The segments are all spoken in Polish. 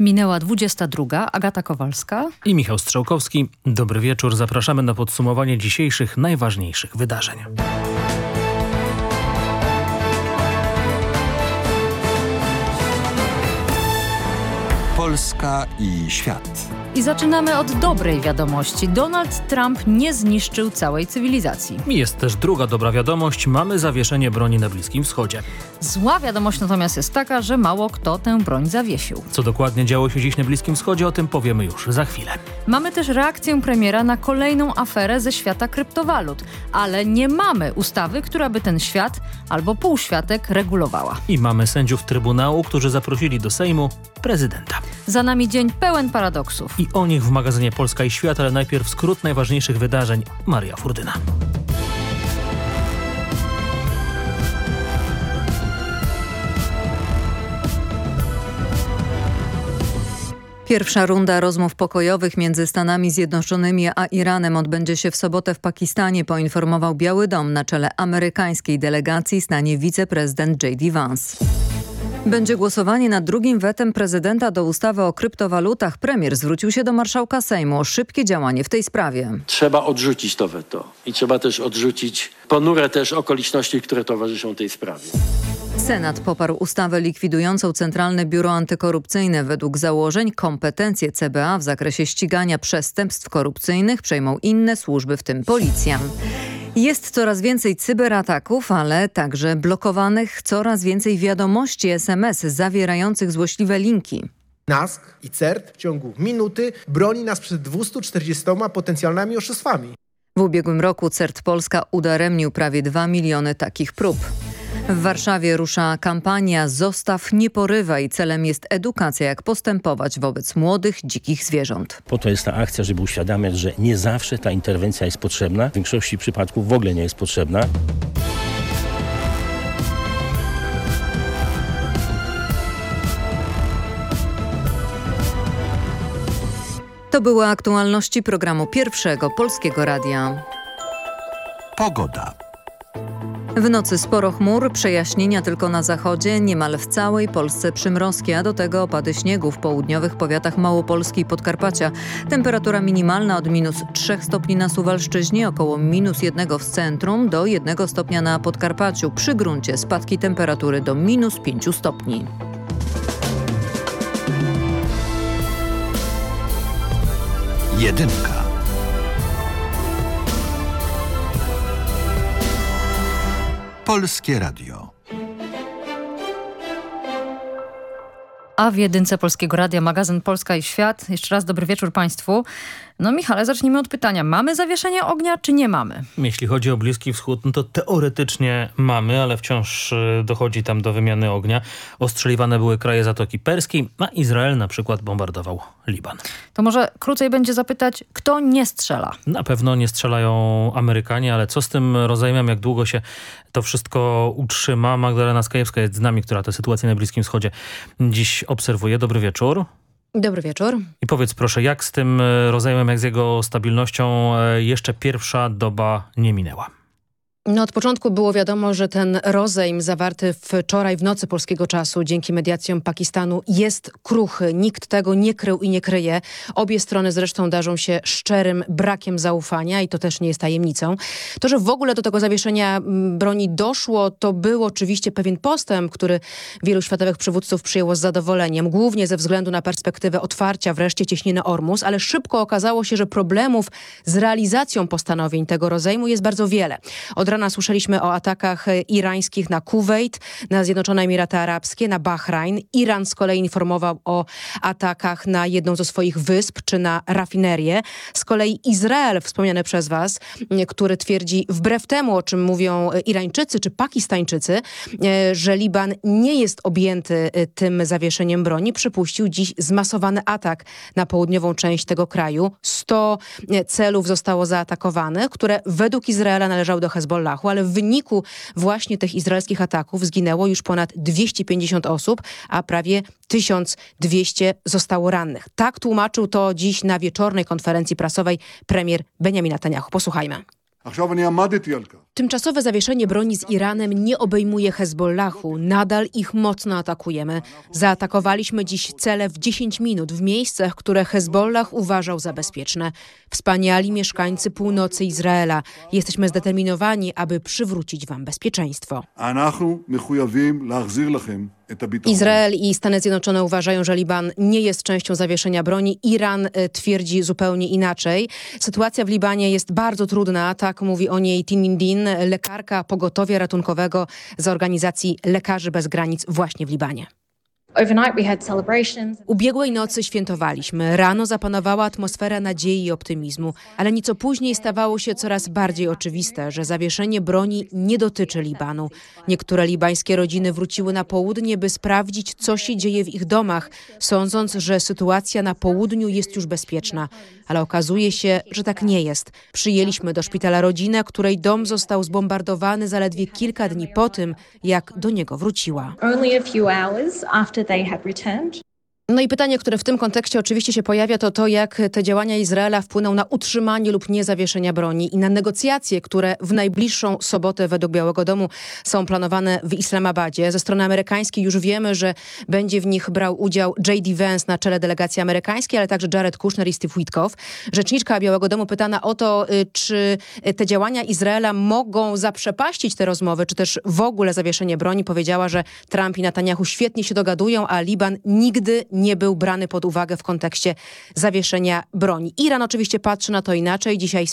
Minęła 22. Agata Kowalska i Michał Strzałkowski. Dobry wieczór. Zapraszamy na podsumowanie dzisiejszych najważniejszych wydarzeń. Polska i świat. I zaczynamy od dobrej wiadomości. Donald Trump nie zniszczył całej cywilizacji. Jest też druga dobra wiadomość. Mamy zawieszenie broni na Bliskim Wschodzie. Zła wiadomość natomiast jest taka, że mało kto tę broń zawiesił. Co dokładnie działo się dziś na Bliskim Wschodzie, o tym powiemy już za chwilę. Mamy też reakcję premiera na kolejną aferę ze świata kryptowalut, ale nie mamy ustawy, która by ten świat albo półświatek regulowała. I mamy sędziów Trybunału, którzy zaprosili do Sejmu prezydenta. Za nami dzień pełen paradoksów. I o nich w magazynie Polska i Świat, ale najpierw skrót najważniejszych wydarzeń. Maria Furdyna. Pierwsza runda rozmów pokojowych między Stanami Zjednoczonymi a Iranem odbędzie się w sobotę w Pakistanie, poinformował Biały Dom na czele amerykańskiej delegacji stanie wiceprezydent J.D. Vance. Będzie głosowanie nad drugim wetem prezydenta do ustawy o kryptowalutach. Premier zwrócił się do marszałka Sejmu o szybkie działanie w tej sprawie. Trzeba odrzucić to weto i trzeba też odrzucić ponure też okoliczności, które towarzyszą tej sprawie. Senat poparł ustawę likwidującą Centralne Biuro Antykorupcyjne. Według założeń kompetencje CBA w zakresie ścigania przestępstw korupcyjnych przejmą inne służby, w tym policja. Jest coraz więcej cyberataków, ale także blokowanych coraz więcej wiadomości SMS zawierających złośliwe linki. NASK i CERT w ciągu minuty broni nas przed 240 potencjalnymi oszustwami. W ubiegłym roku CERT Polska udaremnił prawie 2 miliony takich prób. W Warszawie rusza kampania Zostaw, nie porywaj. Celem jest edukacja, jak postępować wobec młodych, dzikich zwierząt. Po to jest ta akcja, żeby uświadamiać, że nie zawsze ta interwencja jest potrzebna. W większości przypadków w ogóle nie jest potrzebna. To były aktualności programu Pierwszego Polskiego Radia. Pogoda. W nocy sporo chmur, przejaśnienia tylko na zachodzie, niemal w całej Polsce przymrozki, a do tego opady śniegu w południowych powiatach Małopolski i Podkarpacia. Temperatura minimalna od minus 3 stopni na Suwalszczyźnie, około minus 1 w centrum, do 1 stopnia na Podkarpaciu. Przy gruncie spadki temperatury do minus 5 stopni. Jedynka. Polskie Radio. A w jedynce Polskiego Radia magazyn Polska i Świat. Jeszcze raz dobry wieczór Państwu. No Michale, zacznijmy od pytania. Mamy zawieszenie ognia, czy nie mamy? Jeśli chodzi o Bliski Wschód, no to teoretycznie mamy, ale wciąż y, dochodzi tam do wymiany ognia. Ostrzeliwane były kraje Zatoki Perskiej, a Izrael na przykład bombardował Liban. To może krócej będzie zapytać, kto nie strzela? Na pewno nie strzelają Amerykanie, ale co z tym rozejmem, jak długo się to wszystko utrzyma? Magdalena Skajewska jest z nami, która tę sytuację na Bliskim Wschodzie dziś obserwuje. Dobry wieczór. Dobry wieczór. I powiedz proszę, jak z tym e, rozejmem, jak z jego stabilnością e, jeszcze pierwsza doba nie minęła? No od początku było wiadomo, że ten rozejm zawarty wczoraj w nocy polskiego czasu dzięki mediacjom Pakistanu jest kruchy. Nikt tego nie krył i nie kryje. Obie strony zresztą darzą się szczerym brakiem zaufania i to też nie jest tajemnicą. To, że w ogóle do tego zawieszenia mm, broni doszło, to był oczywiście pewien postęp, który wielu światowych przywódców przyjęło z zadowoleniem, głównie ze względu na perspektywę otwarcia wreszcie cieśniny Ormus, ale szybko okazało się, że problemów z realizacją postanowień tego rozejmu jest bardzo wiele. Od rana słyszeliśmy o atakach e, irańskich na Kuwait, na Zjednoczone Emiraty Arabskie, na Bahrajn. Iran z kolei informował o atakach na jedną ze swoich wysp czy na rafinerię. Z kolei Izrael, wspomniany przez was, który twierdzi wbrew temu, o czym mówią e, Irańczycy czy Pakistańczycy, e, że Liban nie jest objęty tym zawieszeniem broni, przypuścił dziś zmasowany atak na południową część tego kraju. 100 celów zostało zaatakowanych, które według Izraela należały do Hezbollah ale w wyniku właśnie tych izraelskich ataków zginęło już ponad 250 osób, a prawie 1200 zostało rannych. Tak tłumaczył to dziś na wieczornej konferencji prasowej premier Benjamin Netanyahu. Posłuchajmy. Tymczasowe zawieszenie broni z Iranem nie obejmuje Hezbollahu. Nadal ich mocno atakujemy. Zaatakowaliśmy dziś cele w 10 minut w miejscach, które Hezbollah uważał za bezpieczne. Wspaniali mieszkańcy północy Izraela. Jesteśmy zdeterminowani, aby przywrócić wam bezpieczeństwo. Izrael i Stany Zjednoczone uważają, że Liban nie jest częścią zawieszenia broni. Iran e, twierdzi zupełnie inaczej. Sytuacja w Libanie jest bardzo trudna, tak mówi o niej Timin Din, lekarka pogotowia ratunkowego z organizacji Lekarzy Bez Granic właśnie w Libanie. Ubiegłej nocy świętowaliśmy. Rano zapanowała atmosfera nadziei i optymizmu, ale nieco później stawało się coraz bardziej oczywiste, że zawieszenie broni nie dotyczy Libanu. Niektóre libańskie rodziny wróciły na południe, by sprawdzić, co się dzieje w ich domach, sądząc, że sytuacja na południu jest już bezpieczna. Ale okazuje się, że tak nie jest. Przyjęliśmy do szpitala rodzinę, której dom został zbombardowany zaledwie kilka dni po tym, jak do niego wróciła. after they had returned. No i pytanie, które w tym kontekście oczywiście się pojawia, to to, jak te działania Izraela wpłyną na utrzymanie lub nie zawieszenia broni i na negocjacje, które w najbliższą sobotę według Białego Domu są planowane w Islamabadzie. Ze strony amerykańskiej już wiemy, że będzie w nich brał udział J.D. Vance na czele delegacji amerykańskiej, ale także Jared Kushner i Steve Witkow. Rzeczniczka Białego Domu pytana o to, y, czy te działania Izraela mogą zaprzepaścić te rozmowy, czy też w ogóle zawieszenie broni, powiedziała, że Trump i Netanyahu świetnie się dogadują, a Liban nigdy nie był brany pod uwagę w kontekście zawieszenia broni. Iran oczywiście patrzy na to inaczej. Dzisiaj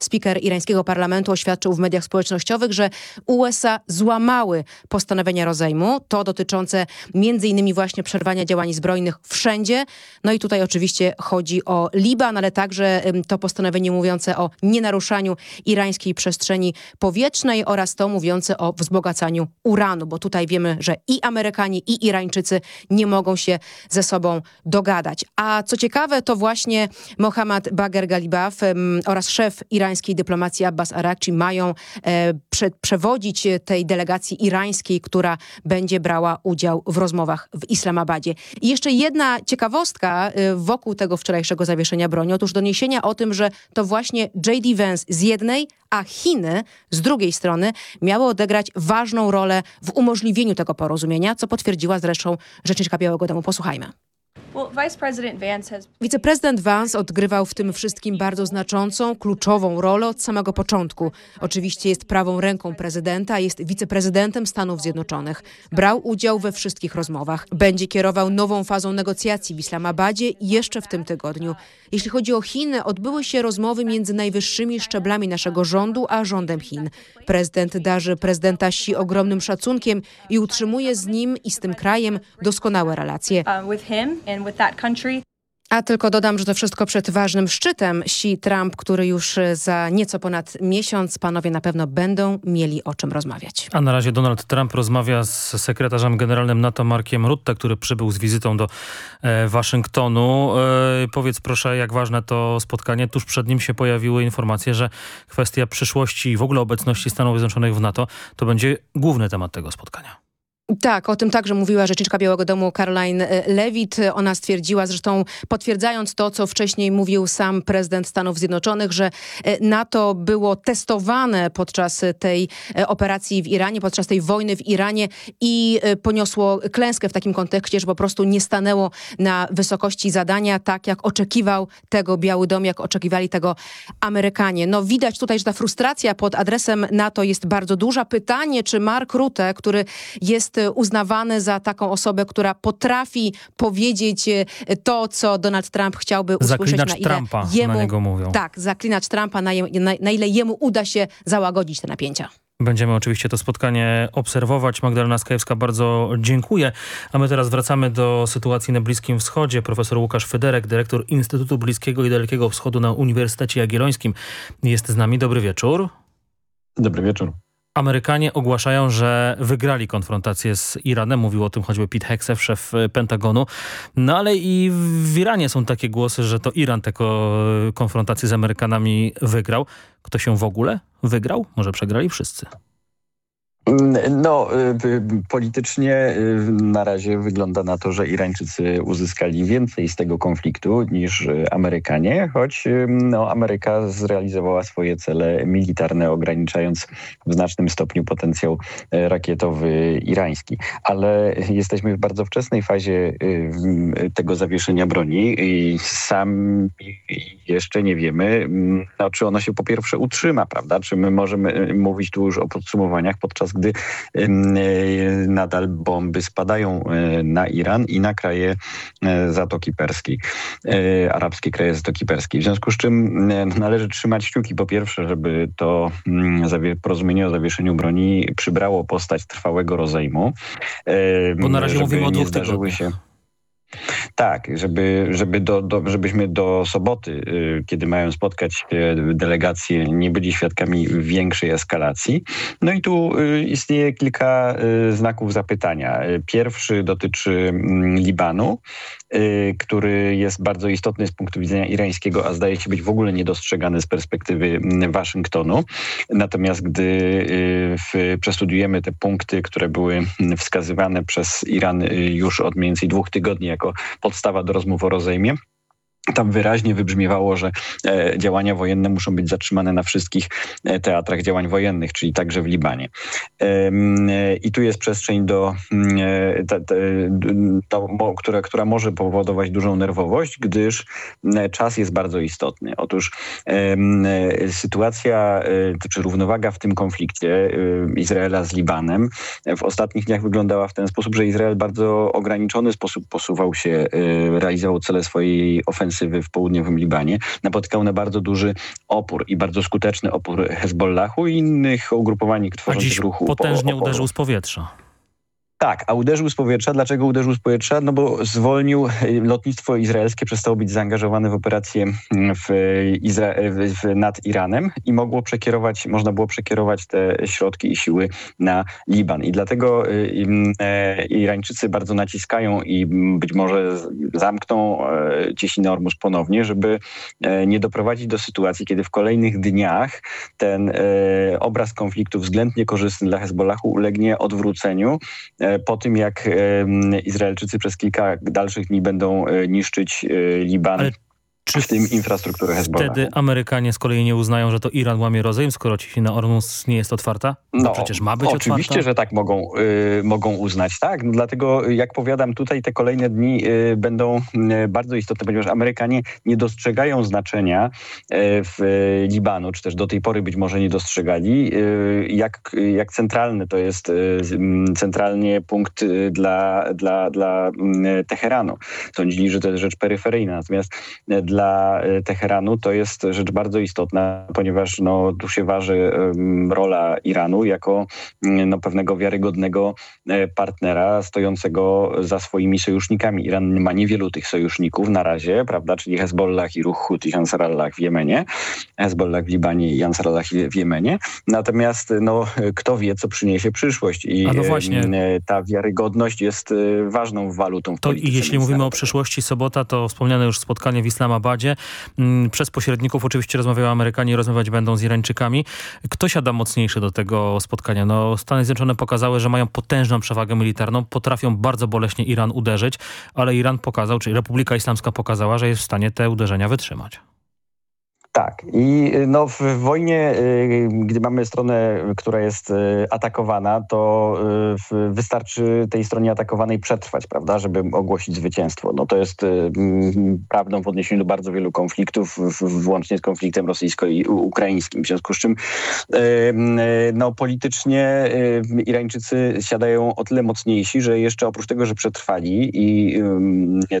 speaker irańskiego parlamentu oświadczył w mediach społecznościowych, że USA złamały postanowienia rozejmu, to dotyczące między innymi właśnie przerwania działań zbrojnych wszędzie. No i tutaj oczywiście chodzi o Liban, ale także to postanowienie mówiące o nienaruszaniu irańskiej przestrzeni powietrznej oraz to mówiące o wzbogacaniu uranu, bo tutaj wiemy, że i Amerykanie, i Irańczycy nie mogą się ze sobą dogadać. A co ciekawe, to właśnie Mohammad Bagher Galibaf oraz szef irańskiej dyplomacji Abbas Arakci mają e, prze, przewodzić tej delegacji irańskiej, która będzie brała udział w rozmowach w Islamabadzie. I jeszcze jedna ciekawostka e, wokół tego wczorajszego zawieszenia broni. Otóż doniesienia o tym, że to właśnie J.D. Vance z jednej, a Chiny z drugiej strony miały odegrać ważną rolę w umożliwieniu tego porozumienia, co potwierdziła zresztą rzeczniczka Białego Domu. Posłuchajmy. Wiceprezydent Vance odgrywał w tym wszystkim bardzo znaczącą, kluczową rolę od samego początku. Oczywiście jest prawą ręką prezydenta, jest wiceprezydentem Stanów Zjednoczonych. Brał udział we wszystkich rozmowach. Będzie kierował nową fazą negocjacji w Islamabadzie jeszcze w tym tygodniu. Jeśli chodzi o Chiny, odbyły się rozmowy między najwyższymi szczeblami naszego rządu a rządem Chin. Prezydent darzy prezydenta Xi ogromnym szacunkiem i utrzymuje z nim i z tym krajem doskonałe relacje. A tylko dodam, że to wszystko przed ważnym szczytem Xi-Trump, który już za nieco ponad miesiąc panowie na pewno będą mieli o czym rozmawiać. A na razie Donald Trump rozmawia z sekretarzem generalnym NATO Markiem Rutte, który przybył z wizytą do e, Waszyngtonu. E, powiedz proszę, jak ważne to spotkanie. Tuż przed nim się pojawiły informacje, że kwestia przyszłości i w ogóle obecności Stanów Zjednoczonych w NATO to będzie główny temat tego spotkania. Tak, o tym także mówiła rzeczniczka Białego Domu Caroline e, Levitt. Ona stwierdziła, zresztą potwierdzając to, co wcześniej mówił sam prezydent Stanów Zjednoczonych, że e, NATO było testowane podczas tej e, operacji w Iranie, podczas tej wojny w Iranie i poniosło klęskę w takim kontekście, że po prostu nie stanęło na wysokości zadania, tak jak oczekiwał tego Biały Dom, jak oczekiwali tego Amerykanie. No widać tutaj, że ta frustracja pod adresem NATO jest bardzo duża. Pytanie, czy Mark Rutte, który jest uznawany za taką osobę, która potrafi powiedzieć e, to, co Donald Trump chciałby usłyszeć. Zaklinacz na ile Trumpa, jemu, na niego mówią. Tak, zaklinacz Trumpa, na, na, na ile jemu uda się załagodzić te napięcia. Będziemy oczywiście to spotkanie obserwować. Magdalena Skajewska bardzo dziękuję. A my teraz wracamy do sytuacji na Bliskim Wschodzie. Profesor Łukasz Federek, dyrektor Instytutu Bliskiego i Dalekiego Wschodu na Uniwersytecie Jagiellońskim jest z nami. Dobry wieczór. Dobry wieczór. Amerykanie ogłaszają, że wygrali konfrontację z Iranem. Mówił o tym choćby Pete Hegseth, szef e, Pentagonu. No ale i w Iranie są takie głosy, że to Iran tę konfrontację z Amerykanami wygrał. Kto się w ogóle wygrał? Może przegrali wszyscy. No, politycznie na razie wygląda na to, że Irańczycy uzyskali więcej z tego konfliktu niż Amerykanie, choć no, Ameryka zrealizowała swoje cele militarne, ograniczając w znacznym stopniu potencjał rakietowy irański. Ale jesteśmy w bardzo wczesnej fazie tego zawieszenia broni i sam jeszcze nie wiemy, no, czy ono się po pierwsze utrzyma, prawda? Czy my możemy mówić tu już o podsumowaniach, podczas gdy nadal bomby spadają na Iran i na kraje Zatoki Perskiej, arabskie kraje Zatoki Perskiej. W związku z czym należy trzymać kciuki po pierwsze, żeby to porozumienie o zawieszeniu broni przybrało postać trwałego rozejmu. Bo na razie mówimy o dwóch tygodniach. Się tak, żeby, żeby do, do, żebyśmy do soboty, y, kiedy mają spotkać delegacje, nie byli świadkami większej eskalacji. No i tu y, istnieje kilka y, znaków zapytania. Pierwszy dotyczy mm, Libanu, który jest bardzo istotny z punktu widzenia irańskiego, a zdaje się być w ogóle niedostrzegany z perspektywy mm, Waszyngtonu. Natomiast gdy w, przestudujemy te punkty, które były mm, wskazywane przez Iran już od mniej więcej dwóch tygodni jako podstawa do rozmów o rozejmie. Tam wyraźnie wybrzmiewało, że e, działania wojenne muszą być zatrzymane na wszystkich e, teatrach działań wojennych, czyli także w Libanie. E, I tu jest przestrzeń, do, mm, ta, ta, to, która, która może powodować dużą nerwowość, gdyż czas jest bardzo istotny. Otóż sytuacja, czy równowaga w tym konflikcie Izraela z Libanem w ostatnich dniach wyglądała w ten sposób, że Izrael bardzo ograniczony sposób posuwał się, realizował cele swojej ofensywy ofensywy w południowym Libanie, napotykał na bardzo duży opór i bardzo skuteczny opór Hezbollahu i innych ugrupowań tworzących ruchu potężnie uderzył z powietrza. Tak, a uderzył z powietrza. Dlaczego uderzył z powietrza? No bo zwolnił, lotnictwo izraelskie przestało być zaangażowane w operację w Izra w, nad Iranem i mogło przekierować, można było przekierować te środki i siły na Liban. I dlatego e, Irańczycy bardzo naciskają i być może zamkną e, cieśninę Ormus ponownie, żeby e, nie doprowadzić do sytuacji, kiedy w kolejnych dniach ten obraz konfliktu względnie korzystny dla Hezbollahu ulegnie odwróceniu po tym, jak Izraelczycy przez kilka dalszych dni będą e, niszczyć e, Liban. Ale czy w tym infrastrukturę Hezbollah. Wtedy Amerykanie z kolei nie uznają, że to Iran łamie rozejm, skoro na Ormus nie jest otwarta? No, no przecież ma być oczywiście, otwarta. Oczywiście, że tak mogą, y, mogą uznać. Tak, no dlatego jak powiadam, tutaj te kolejne dni y, będą y, bardzo istotne, ponieważ Amerykanie nie dostrzegają znaczenia y, w Libanu, czy też do tej pory być może nie dostrzegali, y, jak, jak centralny to jest y, centralnie punkt dla, dla, dla Teheranu. Sądzili, że to jest rzecz peryferyjna, natomiast dla e, Teheranu to jest rzecz bardzo istotna, ponieważ no, tu się waży rola Iranu jako mm, no, pewnego wiarygodnego e, partnera stojącego za swoimi sojusznikami. Iran ma niewielu tych sojuszników na razie, prawda, czyli Hezbollah i ruch Houthi Ansarallah w Jemenie, Hezbollah w Libanie i Ansarallah w Jemenie. Natomiast no, kto wie, co przyniesie przyszłość. I no ta wiarygodność jest ważną walutą w to I jeśli mówimy o przyszłości, sobota to wspomniane już spotkanie w Islamabadzie Mm, przez pośredników oczywiście rozmawiają Amerykanie, rozmawiać będą z Irańczykami. Kto siada mocniejszy do tego spotkania? No, Stany Zjednoczone pokazały, że mają potężną przewagę militarną, potrafią bardzo boleśnie Iran uderzyć, ale Iran pokazał, czyli Republika Islamska pokazała, że jest w stanie te uderzenia wytrzymać. Tak. I y, no, w wojnie, y, gdy mamy stronę, która jest y, atakowana, to wystarczy tej stronie atakowanej przetrwać, prawda, żeby ogłosić zwycięstwo. No, to jest prawdą w odniesieniu do bardzo wielu konfliktów, włącznie z konfliktem rosyjsko-ukraińskim. W związku z czym no, politycznie Irańczycy siadają o tyle mocniejsi, że jeszcze oprócz tego, że przetrwali i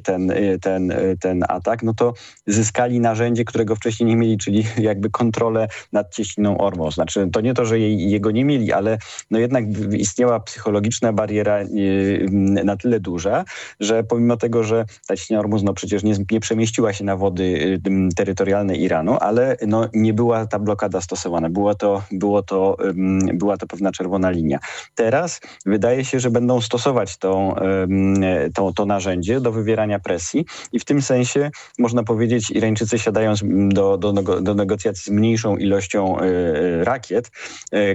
ten, ten, ten atak, no to zyskali narzędzie, którego wcześniej nie mieli, czyli jakby kontrolę nad cieśniną Ormus. Znaczy, to nie to, że jej, jego nie mieli, ale no jednak istniała psychologiczna bariera yy, na tyle duża, że pomimo tego, że ta cieśnina Ormus no przecież nie, nie przemieściła się na wody yy, terytorialne Iranu, ale no nie była ta blokada stosowana. Było to, było to, yy, była to pewna czerwona linia. Teraz wydaje się, że będą stosować tą, to, to narzędzie do wywierania presji i w tym sensie można powiedzieć Irańczycy siadają do, do do, nego, do negocjacji z mniejszą ilością rakiet,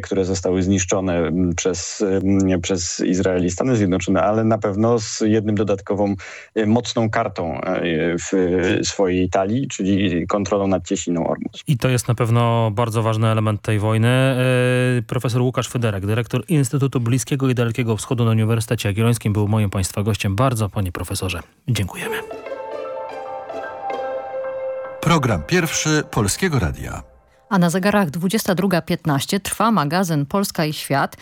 które zostały zniszczone przez, przez Izrael i Stany Zjednoczone, ale na pewno z jednym dodatkową mocną kartą w swojej talii, czyli kontrolą nad cieśniną Ormus. I to jest na pewno bardzo ważny element tej wojny. Profesor Łukasz Federek, dyrektor Instytutu Bliskiego i Dalekiego Wschodu na Uniwersytecie Jagiellońskim był moim Państwa gościem. Bardzo, panie profesorze, dziękujemy. Program pierwszy Polskiego Radia. A na zegarach 22.15 trwa magazyn Polska i Świat,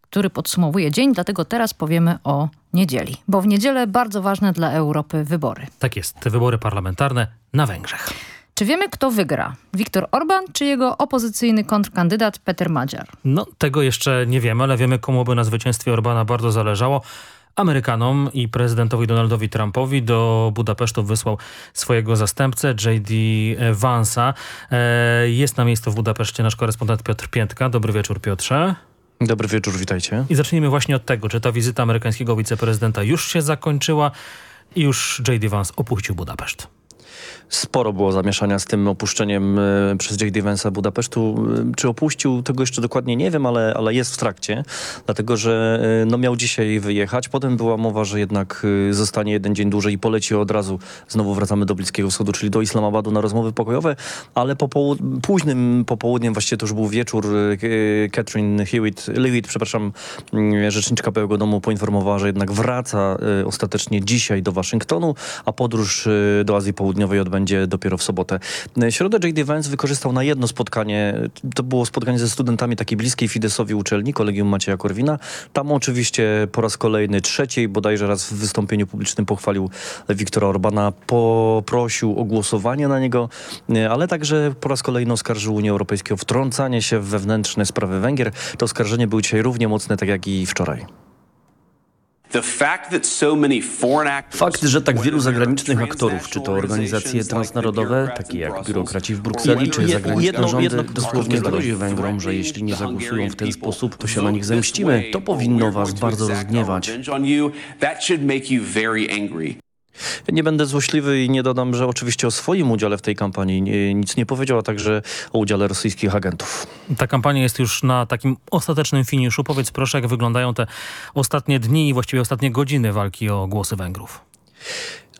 który podsumowuje dzień, dlatego teraz powiemy o niedzieli. Bo w niedzielę bardzo ważne dla Europy wybory. Tak jest, te wybory parlamentarne na Węgrzech. Czy wiemy, kto wygra? Viktor Orban czy jego opozycyjny kontrkandydat Peter Madziar? No, tego jeszcze nie wiemy, ale wiemy, komu by na zwycięstwie Orbana bardzo zależało. Amerykanom i prezydentowi Donaldowi Trumpowi do Budapesztu wysłał swojego zastępcę J.D. Vansa. E, jest na miejscu w Budapeszcie nasz korespondent Piotr Piętka. Dobry wieczór Piotrze. Dobry wieczór, witajcie. I zacznijmy właśnie od tego, czy ta wizyta amerykańskiego wiceprezydenta już się zakończyła i już J.D. Vance opuścił Budapeszt. Sporo było zamieszania z tym opuszczeniem e, przez J.D. Vance'a Budapesztu. E, czy opuścił, tego jeszcze dokładnie nie wiem, ale, ale jest w trakcie, dlatego że e, no, miał dzisiaj wyjechać. Potem była mowa, że jednak zostanie jeden dzień dłużej i poleci od razu. Znowu wracamy do Bliskiego Wschodu, czyli do Islamabadu na rozmowy pokojowe, ale po połud późnym popołudniem, właściwie to już był wieczór, Catherine Hewitt, Lewitt, przepraszam, mm, rzeczniczka Białego Domu poinformowała, że jednak wraca ostatecznie dzisiaj do Waszyngtonu, a podróż do Azji Południowej odbędzie będzie dopiero w sobotę. Środę J.D. Vance wykorzystał na jedno spotkanie. To było spotkanie ze studentami takiej bliskiej Fidesowi uczelni, Kolegium Macieja Korwina. Tam oczywiście po raz kolejny, trzeciej bodajże raz w wystąpieniu publicznym pochwalił Wiktora Orbana, poprosił o głosowanie na niego, ale także po raz kolejny oskarżył Unię Europejską o wtrącanie się w wewnętrzne sprawy Węgier. To oskarżenie było dzisiaj równie mocne, tak jak i wczoraj. Fakt, że tak wielu zagranicznych aktorów, czy to organizacje transnarodowe, takie jak biurokraci w Brukseli, czy zagraniczne rządy, dosłownie grozi Węgrom, że jeśli nie zagłosują w ten sposób, to się na nich zemścimy, to powinno was bardzo rozgniewać. Nie będę złośliwy i nie dodam, że oczywiście o swoim udziale w tej kampanii nic nie powiedział, a także o udziale rosyjskich agentów. Ta kampania jest już na takim ostatecznym finiszu. Powiedz proszę, jak wyglądają te ostatnie dni i właściwie ostatnie godziny walki o głosy Węgrów.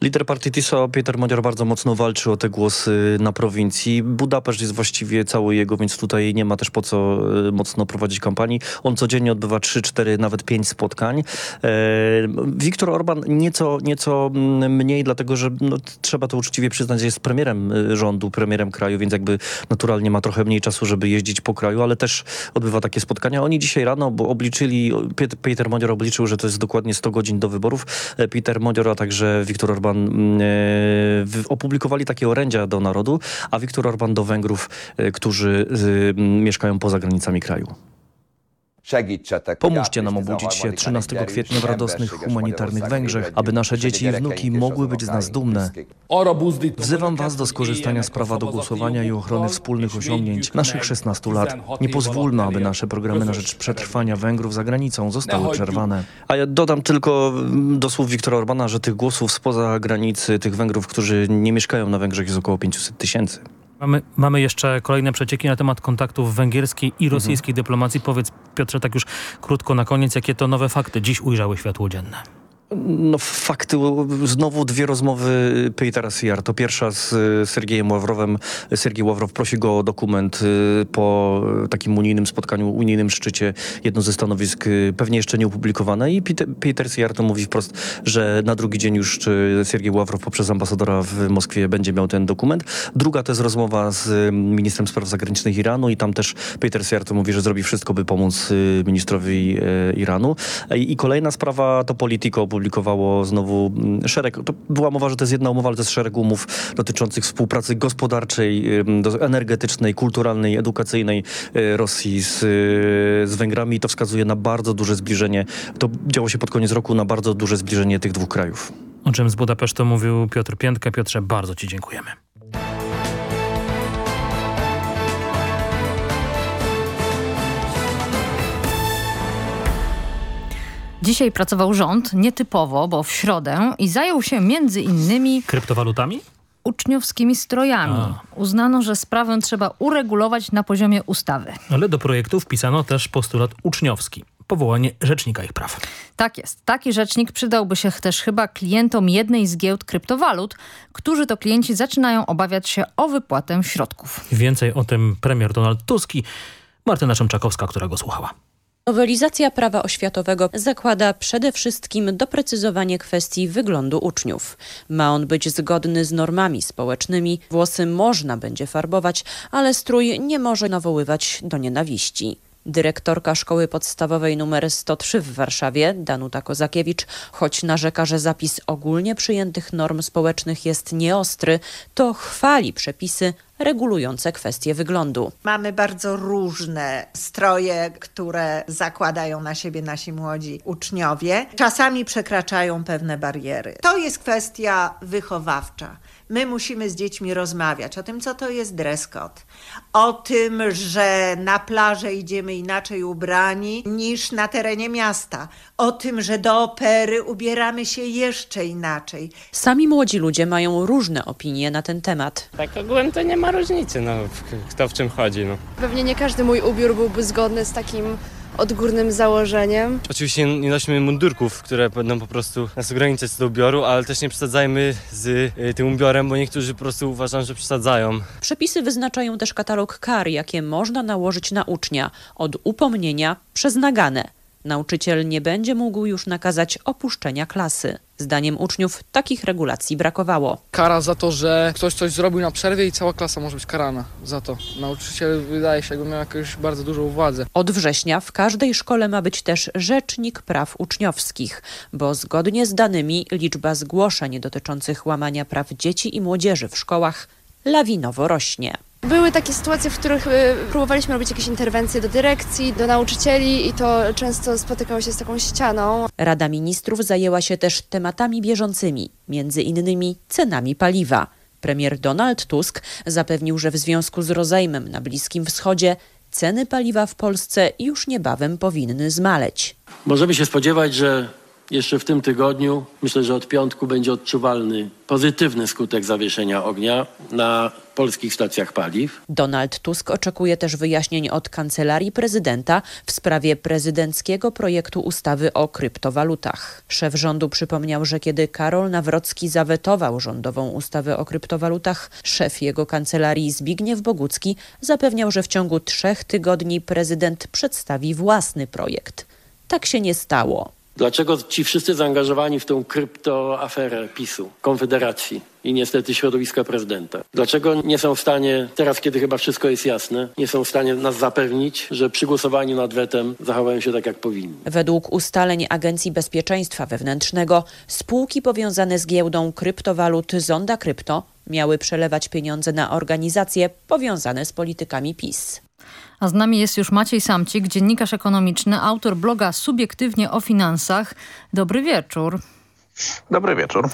Lider partii TISO, Peter Modior, bardzo mocno walczy o te głosy na prowincji. Budapeszt jest właściwie cały jego, więc tutaj nie ma też po co e, mocno prowadzić kampanii. On codziennie odbywa 3, 4, nawet 5 spotkań. E, Viktor Orban nieco, nieco mm, mniej, dlatego że no, trzeba to uczciwie przyznać, jest premierem e, rządu, premierem kraju, więc jakby naturalnie ma trochę mniej czasu, żeby jeździć po kraju, ale też odbywa takie spotkania. Oni dzisiaj rano bo obliczyli, Peter Modior obliczył, że to jest dokładnie 100 godzin do wyborów. Peter Modior, a także Viktor Orban Orban mm, e, opublikowali takie orędzia do narodu, a Viktor Orban do Węgrów, e, którzy mieszkają poza granicami kraju. Pomóżcie nam obudzić się 13 kwietnia w radosnych, humanitarnych Węgrzech, aby nasze dzieci i wnuki mogły być z nas dumne. Wzywam Was do skorzystania z prawa do głosowania i ochrony wspólnych osiągnięć naszych 16 lat. Nie pozwólmy, aby nasze programy na rzecz przetrwania Węgrów za granicą zostały przerwane. A ja dodam tylko mm, do słów Wiktora Orbana, że tych głosów spoza granicy, tych Węgrów, którzy nie mieszkają na Węgrzech jest około 500 tysięcy. Mamy, mamy jeszcze kolejne przecieki na temat kontaktów węgierskiej i rosyjskiej mhm. dyplomacji. Powiedz Piotrze tak już krótko na koniec, jakie to nowe fakty dziś ujrzały światło dzienne. No fakty, znowu dwie rozmowy Petera Siar. To pierwsza z Sergiejem Ławrowem. Sergiej Ławrow prosi go o dokument y, po takim unijnym spotkaniu, unijnym szczycie. Jedno ze stanowisk y, pewnie jeszcze nie opublikowane i Peter Siar to mówi wprost, że na drugi dzień już Sergiej Ławrow poprzez ambasadora w Moskwie będzie miał ten dokument. Druga to jest rozmowa z ministrem spraw zagranicznych Iranu i tam też Peter Siar to mówi, że zrobi wszystko, by pomóc y, ministrowi Iranu. I kolejna sprawa to Politico opublikowało znowu mm, szereg, to była mowa, że to jest jedna umowa, ale to jest szereg umów dotyczących współpracy gospodarczej, energetycznej, kulturalnej, edukacyjnej e, Rosji z, e, z Węgrami i to wskazuje na bardzo duże zbliżenie. To działo się pod koniec roku na bardzo duże zbliżenie tych dwóch krajów. O czym z Budapesztu mówił Piotr Piętka. Piotrze, bardzo Ci dziękujemy. Dzisiaj pracował rząd nietypowo, bo w środę i zajął się między innymi... Kryptowalutami? uczniowskimi strojami. A. Uznano, że sprawę trzeba uregulować na poziomie ustawy. Ale do projektu wpisano też postulat uczniowski powołanie rzecznika ich praw. Tak jest. Taki rzecznik przydałby się też chyba klientom jednej z giełd kryptowalut, którzy to klienci zaczynają obawiać się o wypłatę środków. Więcej o tym premier Donald Tusk i Martyna Czemczakowska, która go słuchała. Nowelizacja prawa oświatowego zakłada przede wszystkim doprecyzowanie kwestii wyglądu uczniów. Ma on być zgodny z normami społecznymi. Włosy można będzie farbować, ale strój nie może nawoływać do nienawiści. Dyrektorka szkoły podstawowej nr 103 w Warszawie, Danuta Kozakiewicz, choć narzeka, że zapis ogólnie przyjętych norm społecznych jest nieostry, to chwali przepisy regulujące kwestie wyglądu. Mamy bardzo różne stroje, które zakładają na siebie nasi młodzi uczniowie. Czasami przekraczają pewne bariery. To jest kwestia wychowawcza. My musimy z dziećmi rozmawiać o tym, co to jest dress code, o tym, że na plażę idziemy inaczej ubrani niż na terenie miasta, o tym, że do opery ubieramy się jeszcze inaczej. Sami młodzi ludzie mają różne opinie na ten temat. Tak ogółem to nie ma różnicy, no, kto w czym chodzi. No. Pewnie nie każdy mój ubiór byłby zgodny z takim odgórnym założeniem. Oczywiście nie nosimy mundurków, które będą po prostu nas ograniczać do ubioru, ale też nie przesadzajmy z y, tym ubiorem, bo niektórzy po prostu uważają, że przesadzają. Przepisy wyznaczają też katalog kar, jakie można nałożyć na ucznia, od upomnienia przez nagane. Nauczyciel nie będzie mógł już nakazać opuszczenia klasy. Zdaniem uczniów takich regulacji brakowało. Kara za to, że ktoś coś zrobił na przerwie i cała klasa może być karana za to. Nauczyciel wydaje się, jakby miał jakąś bardzo dużą władzę. Od września w każdej szkole ma być też rzecznik praw uczniowskich, bo zgodnie z danymi liczba zgłoszeń dotyczących łamania praw dzieci i młodzieży w szkołach lawinowo rośnie. Były takie sytuacje, w których y, próbowaliśmy robić jakieś interwencje do dyrekcji, do nauczycieli i to często spotykało się z taką ścianą. Rada Ministrów zajęła się też tematami bieżącymi, między innymi cenami paliwa. Premier Donald Tusk zapewnił, że w związku z rozejmem na Bliskim Wschodzie ceny paliwa w Polsce już niebawem powinny zmaleć. Możemy się spodziewać, że jeszcze w tym tygodniu, myślę, że od piątku będzie odczuwalny pozytywny skutek zawieszenia ognia na polskich stacjach paliw. Donald Tusk oczekuje też wyjaśnień od kancelarii prezydenta w sprawie prezydenckiego projektu ustawy o kryptowalutach. Szef rządu przypomniał, że kiedy Karol Nawrocki zawetował rządową ustawę o kryptowalutach, szef jego kancelarii Zbigniew Bogucki zapewniał, że w ciągu trzech tygodni prezydent przedstawi własny projekt. Tak się nie stało. Dlaczego ci wszyscy zaangażowani w tą kryptoaferę PiSu, Konfederacji i niestety środowiska prezydenta? Dlaczego nie są w stanie, teraz kiedy chyba wszystko jest jasne, nie są w stanie nas zapewnić, że przy głosowaniu nad wetem zachowają się tak, jak powinni? Według ustaleń Agencji Bezpieczeństwa Wewnętrznego spółki powiązane z giełdą kryptowalut Zonda Krypto miały przelewać pieniądze na organizacje powiązane z politykami PiS. A z nami jest już Maciej Samcik, dziennikarz ekonomiczny, autor bloga Subiektywnie o finansach. Dobry wieczór. Dobry wieczór.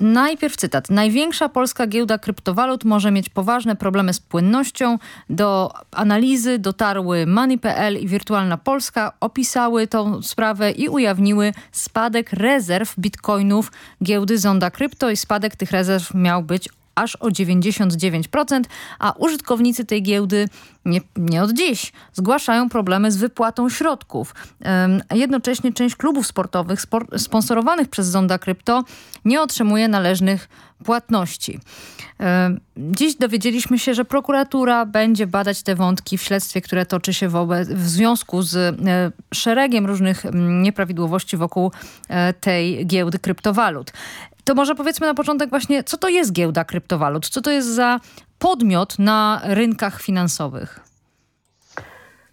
Najpierw cytat. Największa polska giełda kryptowalut może mieć poważne problemy z płynnością. Do analizy dotarły Money.pl i Wirtualna Polska. Opisały tą sprawę i ujawniły spadek rezerw bitcoinów giełdy Zonda Krypto i spadek tych rezerw miał być aż o 99%, a użytkownicy tej giełdy nie, nie od dziś zgłaszają problemy z wypłatą środków. Jednocześnie część klubów sportowych sponsorowanych przez Zonda Krypto nie otrzymuje należnych płatności. Dziś dowiedzieliśmy się, że prokuratura będzie badać te wątki w śledztwie, które toczy się wobec, w związku z e, szeregiem różnych nieprawidłowości wokół e, tej giełdy kryptowalut. To może powiedzmy na początek właśnie, co to jest giełda kryptowalut? Co to jest za podmiot na rynkach finansowych?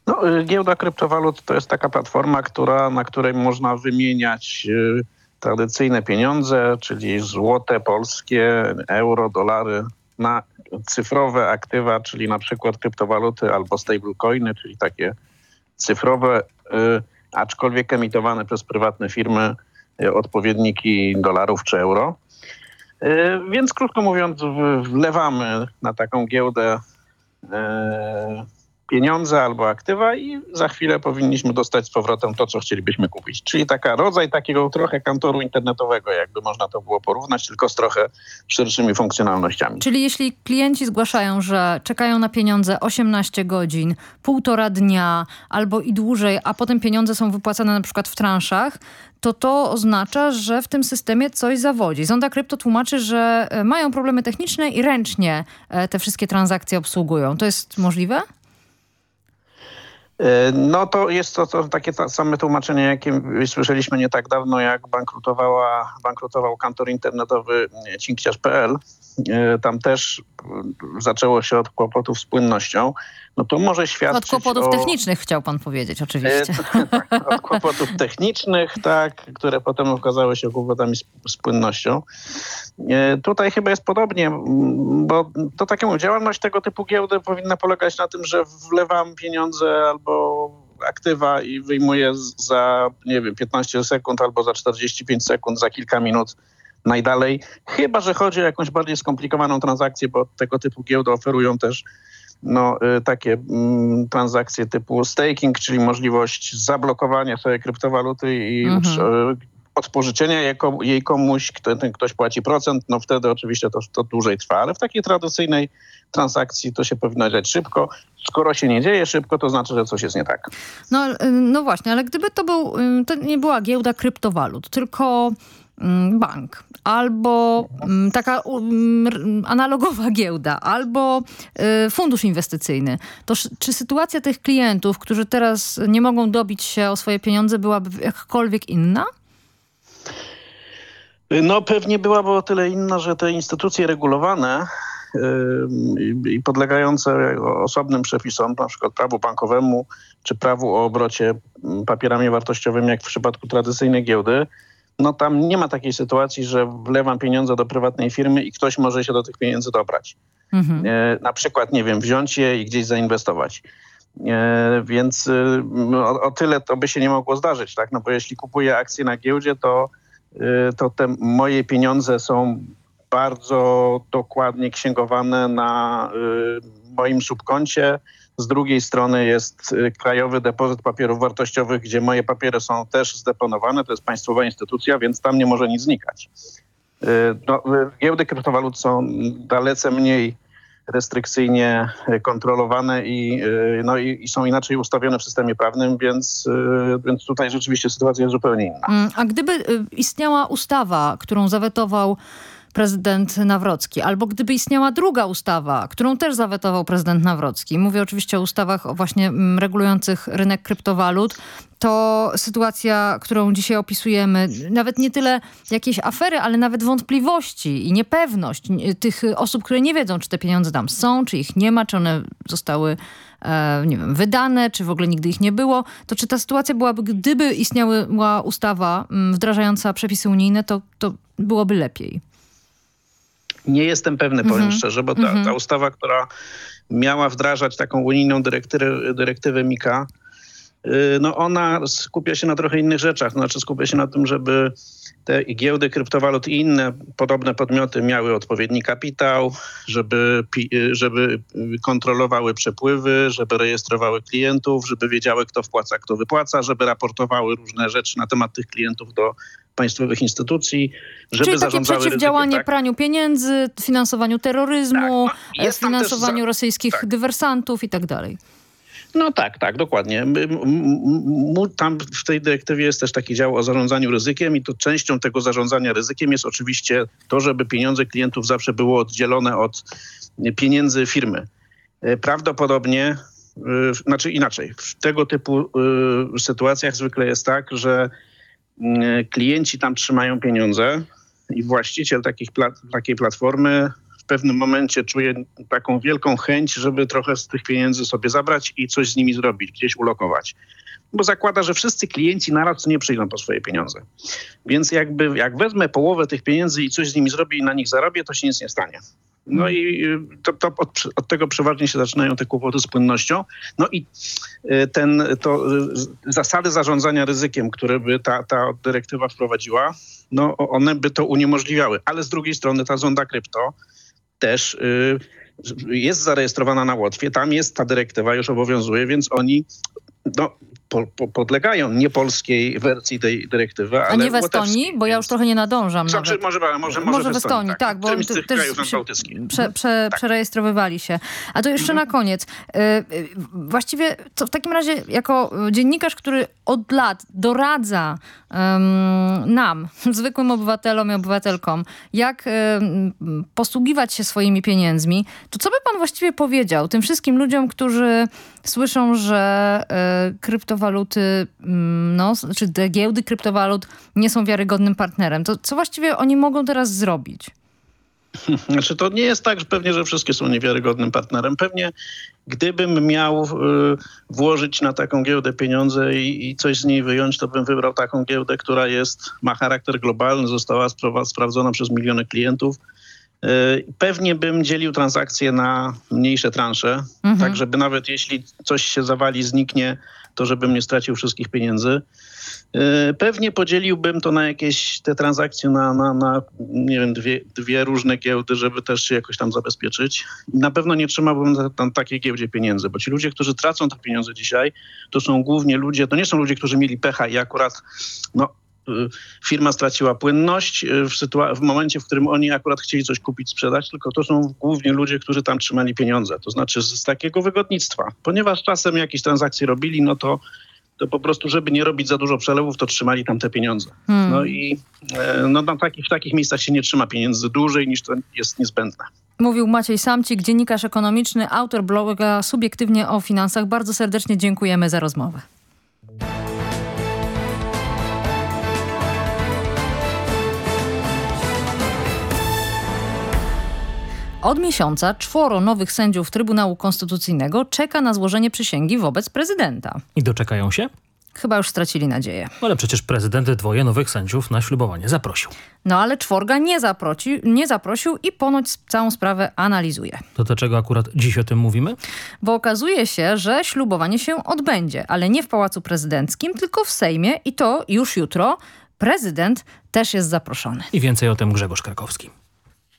No, y, giełda kryptowalut to jest taka platforma, która, na której można wymieniać y, tradycyjne pieniądze, czyli złote polskie, euro, dolary na cyfrowe aktywa, czyli na przykład kryptowaluty albo stablecoiny, czyli takie cyfrowe, y, aczkolwiek emitowane przez prywatne firmy odpowiedniki dolarów czy euro. E, więc krótko mówiąc, wlewamy na taką giełdę e, pieniądze albo aktywa i za chwilę powinniśmy dostać z powrotem to, co chcielibyśmy kupić. Czyli taka rodzaj takiego trochę kantoru internetowego, jakby można to było porównać, tylko z trochę szerszymi funkcjonalnościami. Czyli jeśli klienci zgłaszają, że czekają na pieniądze 18 godzin, półtora dnia albo i dłużej, a potem pieniądze są wypłacane na przykład w transzach, to to oznacza, że w tym systemie coś zawodzi. Zonda Krypto tłumaczy, że e, mają problemy techniczne i ręcznie e, te wszystkie transakcje obsługują. To jest możliwe? E, no to jest to, to takie same tłumaczenie, jakie słyszeliśmy nie tak dawno, jak bankrutowała, bankrutował kantor internetowy cinkciarz.pl. E, tam też zaczęło się od kłopotów z płynnością. No to może świadczyć Od kłopotów o... technicznych chciał pan powiedzieć, oczywiście. E, od kłopotów technicznych, tak, które potem okazały się kłopotami z, z płynnością. Tutaj chyba jest podobnie, bo to taką działalność tego typu giełdy powinna polegać na tym, że wlewam pieniądze albo aktywa i wyjmuję za, nie wiem, 15 sekund albo za 45 sekund, za kilka minut najdalej. Chyba, że chodzi o jakąś bardziej skomplikowaną transakcję, bo tego typu giełdy oferują też no, y, takie mm, transakcje typu staking, czyli możliwość zablokowania swojej kryptowaluty i mhm. Y, odpożyczenia jej komuś, kto, ten ktoś płaci procent, no wtedy oczywiście to, to dłużej trwa, ale w takiej tradycyjnej transakcji to się powinno dziać szybko. Skoro się nie dzieje szybko, to znaczy, że coś jest nie tak. No, y, no właśnie, ale gdyby to był, to nie była giełda kryptowalut, tylko bank, albo mm, taka mm, analogowa giełda, albo y, fundusz inwestycyjny, to czy sytuacja tych klientów, którzy teraz nie mogą dobić się o swoje pieniądze, byłaby jakkolwiek inna? No pewnie byłaby o tyle inna, że te instytucje regulowane i podlegające osobnym przepisom, na przykład prawu bankowemu czy prawu o obrocie papierami wartościowymi, jak w przypadku tradycyjnej giełdy, no tam nie ma takiej sytuacji, że wlewam pieniądze do prywatnej firmy i ktoś może się do tych pieniędzy dobrać. Mhm. E, na przykład, nie wiem, wziąć je i gdzieś zainwestować. E, więc e, o, o, tyle to by się nie mogło zdarzyć, tak? No bo jeśli kupuję akcje na giełdzie, to, e, to te moje pieniądze są bardzo dokładnie księgowane na e, moim subkoncie z drugiej strony jest y, Krajowy Depozyt Papierów Wartościowych, gdzie moje papiery są też zdeponowane. To jest państwowa instytucja, więc tam nie może nic znikać. Y, no, y, giełdy kryptowalut są dalece mniej restrykcyjnie kontrolowane i, no, i, i, są inaczej ustawione w systemie prawnym, więc, więc tutaj rzeczywiście sytuacja jest zupełnie inna. Mm, a gdyby istniała ustawa, którą zawetował prezydent Nawrocki. Albo gdyby istniała druga ustawa, którą też zawetował prezydent Nawrocki. Mówię oczywiście o ustawach właśnie mm, regulujących rynek kryptowalut. To sytuacja, którą dzisiaj opisujemy, nawet nie tyle jakieś afery, ale nawet wątpliwości i niepewność tych osób, które nie wiedzą, czy te pieniądze tam są, czy ich nie ma, czy one zostały e, nie wiem, wydane, czy w ogóle nigdy ich nie było, to czy ta sytuacja byłaby, gdyby istniała ustawa mm, wdrażająca przepisy unijne, to, to byłoby lepiej? Nie jestem pewny, powiem mhm. szczerze, bo ta, ta, mhm. ustawa, która miała wdrażać taką unijną dyrektywę, dyrektywę MIKA, no ona skupia się na trochę innych rzeczach. Znaczy skupia się na tym, żeby te giełdy kryptowalut i inne podobne podmioty miały odpowiedni kapitał, żeby, żeby kontrolowały przepływy, żeby rejestrowały klientów, żeby wiedziały, kto wpłaca, kto wypłaca, żeby raportowały różne rzeczy na temat tych klientów do państwowych instytucji, żeby Czyli takie przeciwdziałanie ryzykiem, tak? praniu pieniędzy, finansowaniu terroryzmu, tak, no, finansowaniu za... rosyjskich tak. dywersantów i tak dalej. No tak, tak, dokładnie. Tam w tej dyrektywie jest też taki dział o zarządzaniu ryzykiem i to częścią tego zarządzania ryzykiem jest oczywiście to, żeby pieniądze klientów zawsze było oddzielone od pieniędzy firmy. E, prawdopodobnie, e, znaczy inaczej, w tego typu e, sytuacjach zwykle jest tak, że klienci tam trzymają pieniądze i właściciel takich, takiej platformy pewnym momencie czuje taką wielką chęć, żeby trochę z tych pieniędzy sobie zabrać i coś z nimi zrobić, gdzieś ulokować. Bo zakłada, że wszyscy klienci naraz nie przyjdą po swoje pieniądze. Więc jakby jak wezmę połowę tych pieniędzy i coś z nimi zrobię i na nich zarobię, to się nic nie stanie. No i to, to od, od, tego przeważnie się zaczynają te kłopoty z płynnością. No i y, ten, to y, zasady zarządzania ryzykiem, które by ta, ta dyrektywa wprowadziła, no one by to uniemożliwiały. Ale z drugiej strony ta zonda krypto też y, jest zarejestrowana na Łotwie, tam jest ta dyrektywa, już obowiązuje, więc oni no, po, po, podlegają nie polskiej wersji tej dyrektywy, ale A nie w Estonii? Bo ja już trochę nie nadążam. Znaczy, nawet. może, może, może, może w Estonii, tak, tak bo tu tych też krajów się bałtyckich. prze, prze, Tak. przerejestrowywali się. A to jeszcze Mhm. na koniec. Y, y, Właściwie to w takim razie jako dziennikarz, który od lat doradza em, nam, zwykłym obywatelom i obywatelkom, jak em, posługiwać się swoimi pieniędzmi, to co by pan właściwie powiedział tym wszystkim ludziom, którzy słyszą, że e, kryptowaluty, mm, no, czy te giełdy kryptowalut nie są wiarygodnym partnerem. To co właściwie oni mogą teraz zrobić? Znaczy to nie jest tak, że pewnie, że wszystkie są niewiarygodnym partnerem. Pewnie gdybym miał y, włożyć na taką giełdę pieniądze i, i coś z niej wyjąć, to bym wybrał taką giełdę, która jest, ma charakter globalny, została sprawa, sprawdzona przez miliony klientów. Y, Pewnie bym dzielił transakcje na mniejsze transze, Mhm. tak żeby nawet jeśli coś się zawali, zniknie, to żebym nie stracił wszystkich pieniędzy. Y, Pewnie podzieliłbym to na jakieś te transakcje na, na, na nie wiem, dwie, dwie różne giełdy, żeby też się jakoś tam zabezpieczyć. Na pewno nie trzymałbym na takiej giełdzie pieniędzy, bo ci ludzie, którzy tracą te pieniądze dzisiaj, to są głównie ludzie, to nie są ludzie, którzy mieli pecha i akurat no, firma straciła płynność y, w, w momencie, w którym oni akurat chcieli coś kupić, sprzedać, tylko to są głównie ludzie, którzy tam trzymali pieniądze. To znaczy z, z takiego wygodnictwa. Ponieważ czasem jakieś transakcje robili, no to to po prostu, żeby nie robić za dużo przelewów, to trzymali tam te pieniądze. Hmm. No i e, no, na takich, w takich miejscach się nie trzyma pieniędzy dłużej niż to jest niezbędne. Mówił Maciej Samcik, dziennikarz ekonomiczny, autor bloga Subiektywnie o finansach. Bardzo serdecznie dziękujemy za rozmowę. Od miesiąca czworo nowych sędziów Trybunału Konstytucyjnego czeka na złożenie przysięgi wobec prezydenta. I doczekają się? Chyba już stracili nadzieję. Ale przecież prezydent dwoje nowych sędziów na ślubowanie zaprosił. No ale czworga nie, nie zaprosił i ponoć całą sprawę analizuje. To dlaczego akurat dziś o tym mówimy? Bo okazuje się, że ślubowanie się odbędzie, ale nie w Pałacu Prezydenckim, tylko w Sejmie i to już jutro. Prezydent też jest zaproszony. I więcej o tym Grzegorz Krakowski.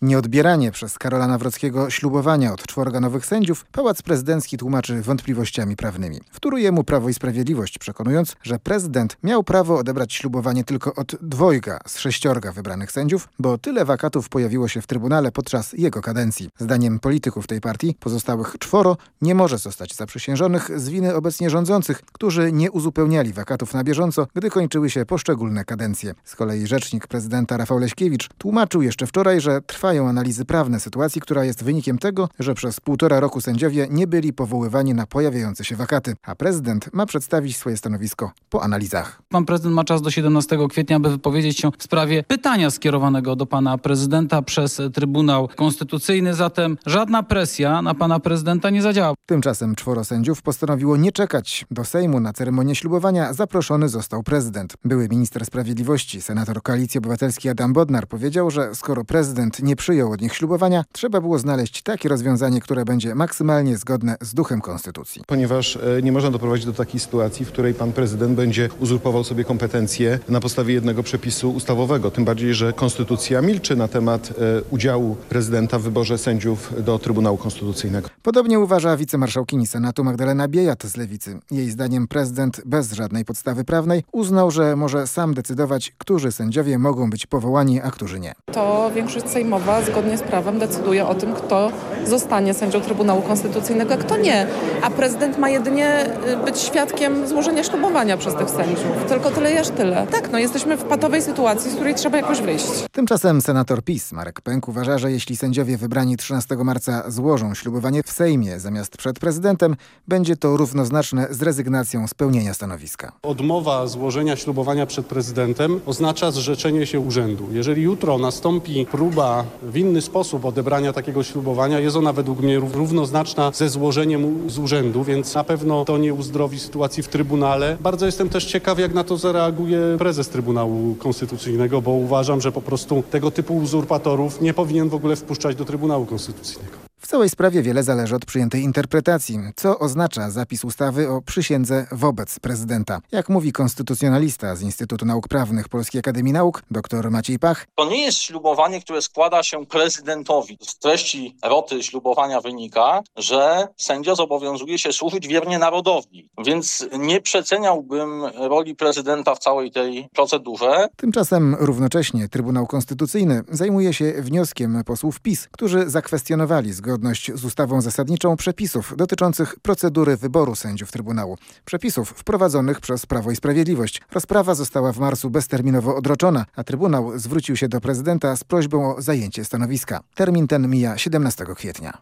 Nieodbieranie przez Karola Nawrockiego ślubowania od czworga nowych sędziów Pałac Prezydencki tłumaczy wątpliwościami prawnymi. Wtóruje mu Prawo i Sprawiedliwość, przekonując, że prezydent miał prawo odebrać ślubowanie tylko od dwojga z sześciorga wybranych sędziów, bo tyle wakatów pojawiło się w Trybunale podczas jego kadencji. Zdaniem polityków tej partii pozostałych czworo nie może zostać zaprzysiężonych z winy obecnie rządzących, którzy nie uzupełniali wakatów na bieżąco, gdy kończyły się poszczególne kadencje. Z kolei rzecznik prezydenta Rafał Leśkiewicz tłumaczył jeszcze wczoraj, że trwają analizy prawne sytuacji, która jest wynikiem tego, że przez półtora roku sędziowie nie byli powoływani na pojawiające się wakaty, a prezydent ma przedstawić swoje stanowisko po analizach. Pan prezydent ma czas do 17 kwietnia, aby wypowiedzieć się w sprawie pytania skierowanego do pana prezydenta przez Trybunał Konstytucyjny. Zatem żadna presja na pana prezydenta nie zadziała. Tymczasem czworo sędziów postanowiło nie czekać do Sejmu na ceremonię ślubowania. Zaproszony został prezydent. Były minister sprawiedliwości, senator Koalicji Obywatelskiej Adam Bodnar powiedział, że skoro prezydent nie przyjął od nich ślubowania, trzeba było znaleźć takie rozwiązanie, które będzie maksymalnie zgodne z duchem konstytucji. Ponieważ e, nie można doprowadzić do takiej sytuacji, w której pan prezydent będzie uzurpował sobie kompetencje na podstawie jednego przepisu ustawowego. Tym bardziej, że konstytucja milczy na temat e, udziału prezydenta w wyborze sędziów do Trybunału Konstytucyjnego. Podobnie uważa wicemarszałkini Senatu Magdalena Biejat z Lewicy. Jej zdaniem prezydent bez żadnej podstawy prawnej uznał, że może sam decydować, którzy sędziowie mogą być powołani, a którzy nie. To większość sejmowa zgodnie z prawem decyduje o tym, kto zostanie sędzią Trybunału Konstytucyjnego, a kto nie. A prezydent ma jedynie y, być świadkiem złożenia ślubowania przez tych sędziów. Tylko tyle i aż tyle. Tak, no jesteśmy w patowej sytuacji, z której trzeba jakoś wyjść. Tymczasem senator PiS Marek Pęk uważa, że jeśli sędziowie wybrani 13 marca złożą ślubowanie w Sejmie zamiast przed prezydentem, będzie to równoznaczne z rezygnacją z pełnienia stanowiska. Odmowa złożenia ślubowania przed prezydentem oznacza zrzeczenie się urzędu. Jeżeli jutro nastąpi próba w inny sposób odebrania takiego ślubowania, jest ona według mnie rów- równoznaczna ze złożeniem z urzędu, więc na pewno to nie uzdrowi sytuacji w Trybunale. Bardzo jestem też ciekaw, jak na to zareaguje prezes Trybunału Konstytucyjnego, bo uważam, że po prostu tego typu uzurpatorów nie powinien w ogóle wpuszczać do Trybunału Konstytucyjnego. Całej sprawie wiele zależy od przyjętej interpretacji, co oznacza zapis ustawy o przysiędze wobec prezydenta. Jak mówi konstytucjonalista z Instytutu Nauk Prawnych Polskiej Akademii Nauk, dr Maciej Pach. To nie jest ślubowanie, które składa się prezydentowi. Z treści roty ślubowania wynika, że sędzia zobowiązuje się służyć wiernie narodowi. Więc nie przeceniałbym roli prezydenta w całej tej procedurze. Tymczasem równocześnie Trybunał Konstytucyjny zajmuje się wnioskiem posłów PiS, którzy zakwestionowali zgodność z ustawą zasadniczą przepisów dotyczących procedury wyboru sędziów Trybunału. Przepisów wprowadzonych przez Prawo i Sprawiedliwość. Rozprawa została w marcu bezterminowo odroczona, a Trybunał zwrócił się do prezydenta z prośbą o zajęcie stanowiska. Termin ten mija 17 kwietnia.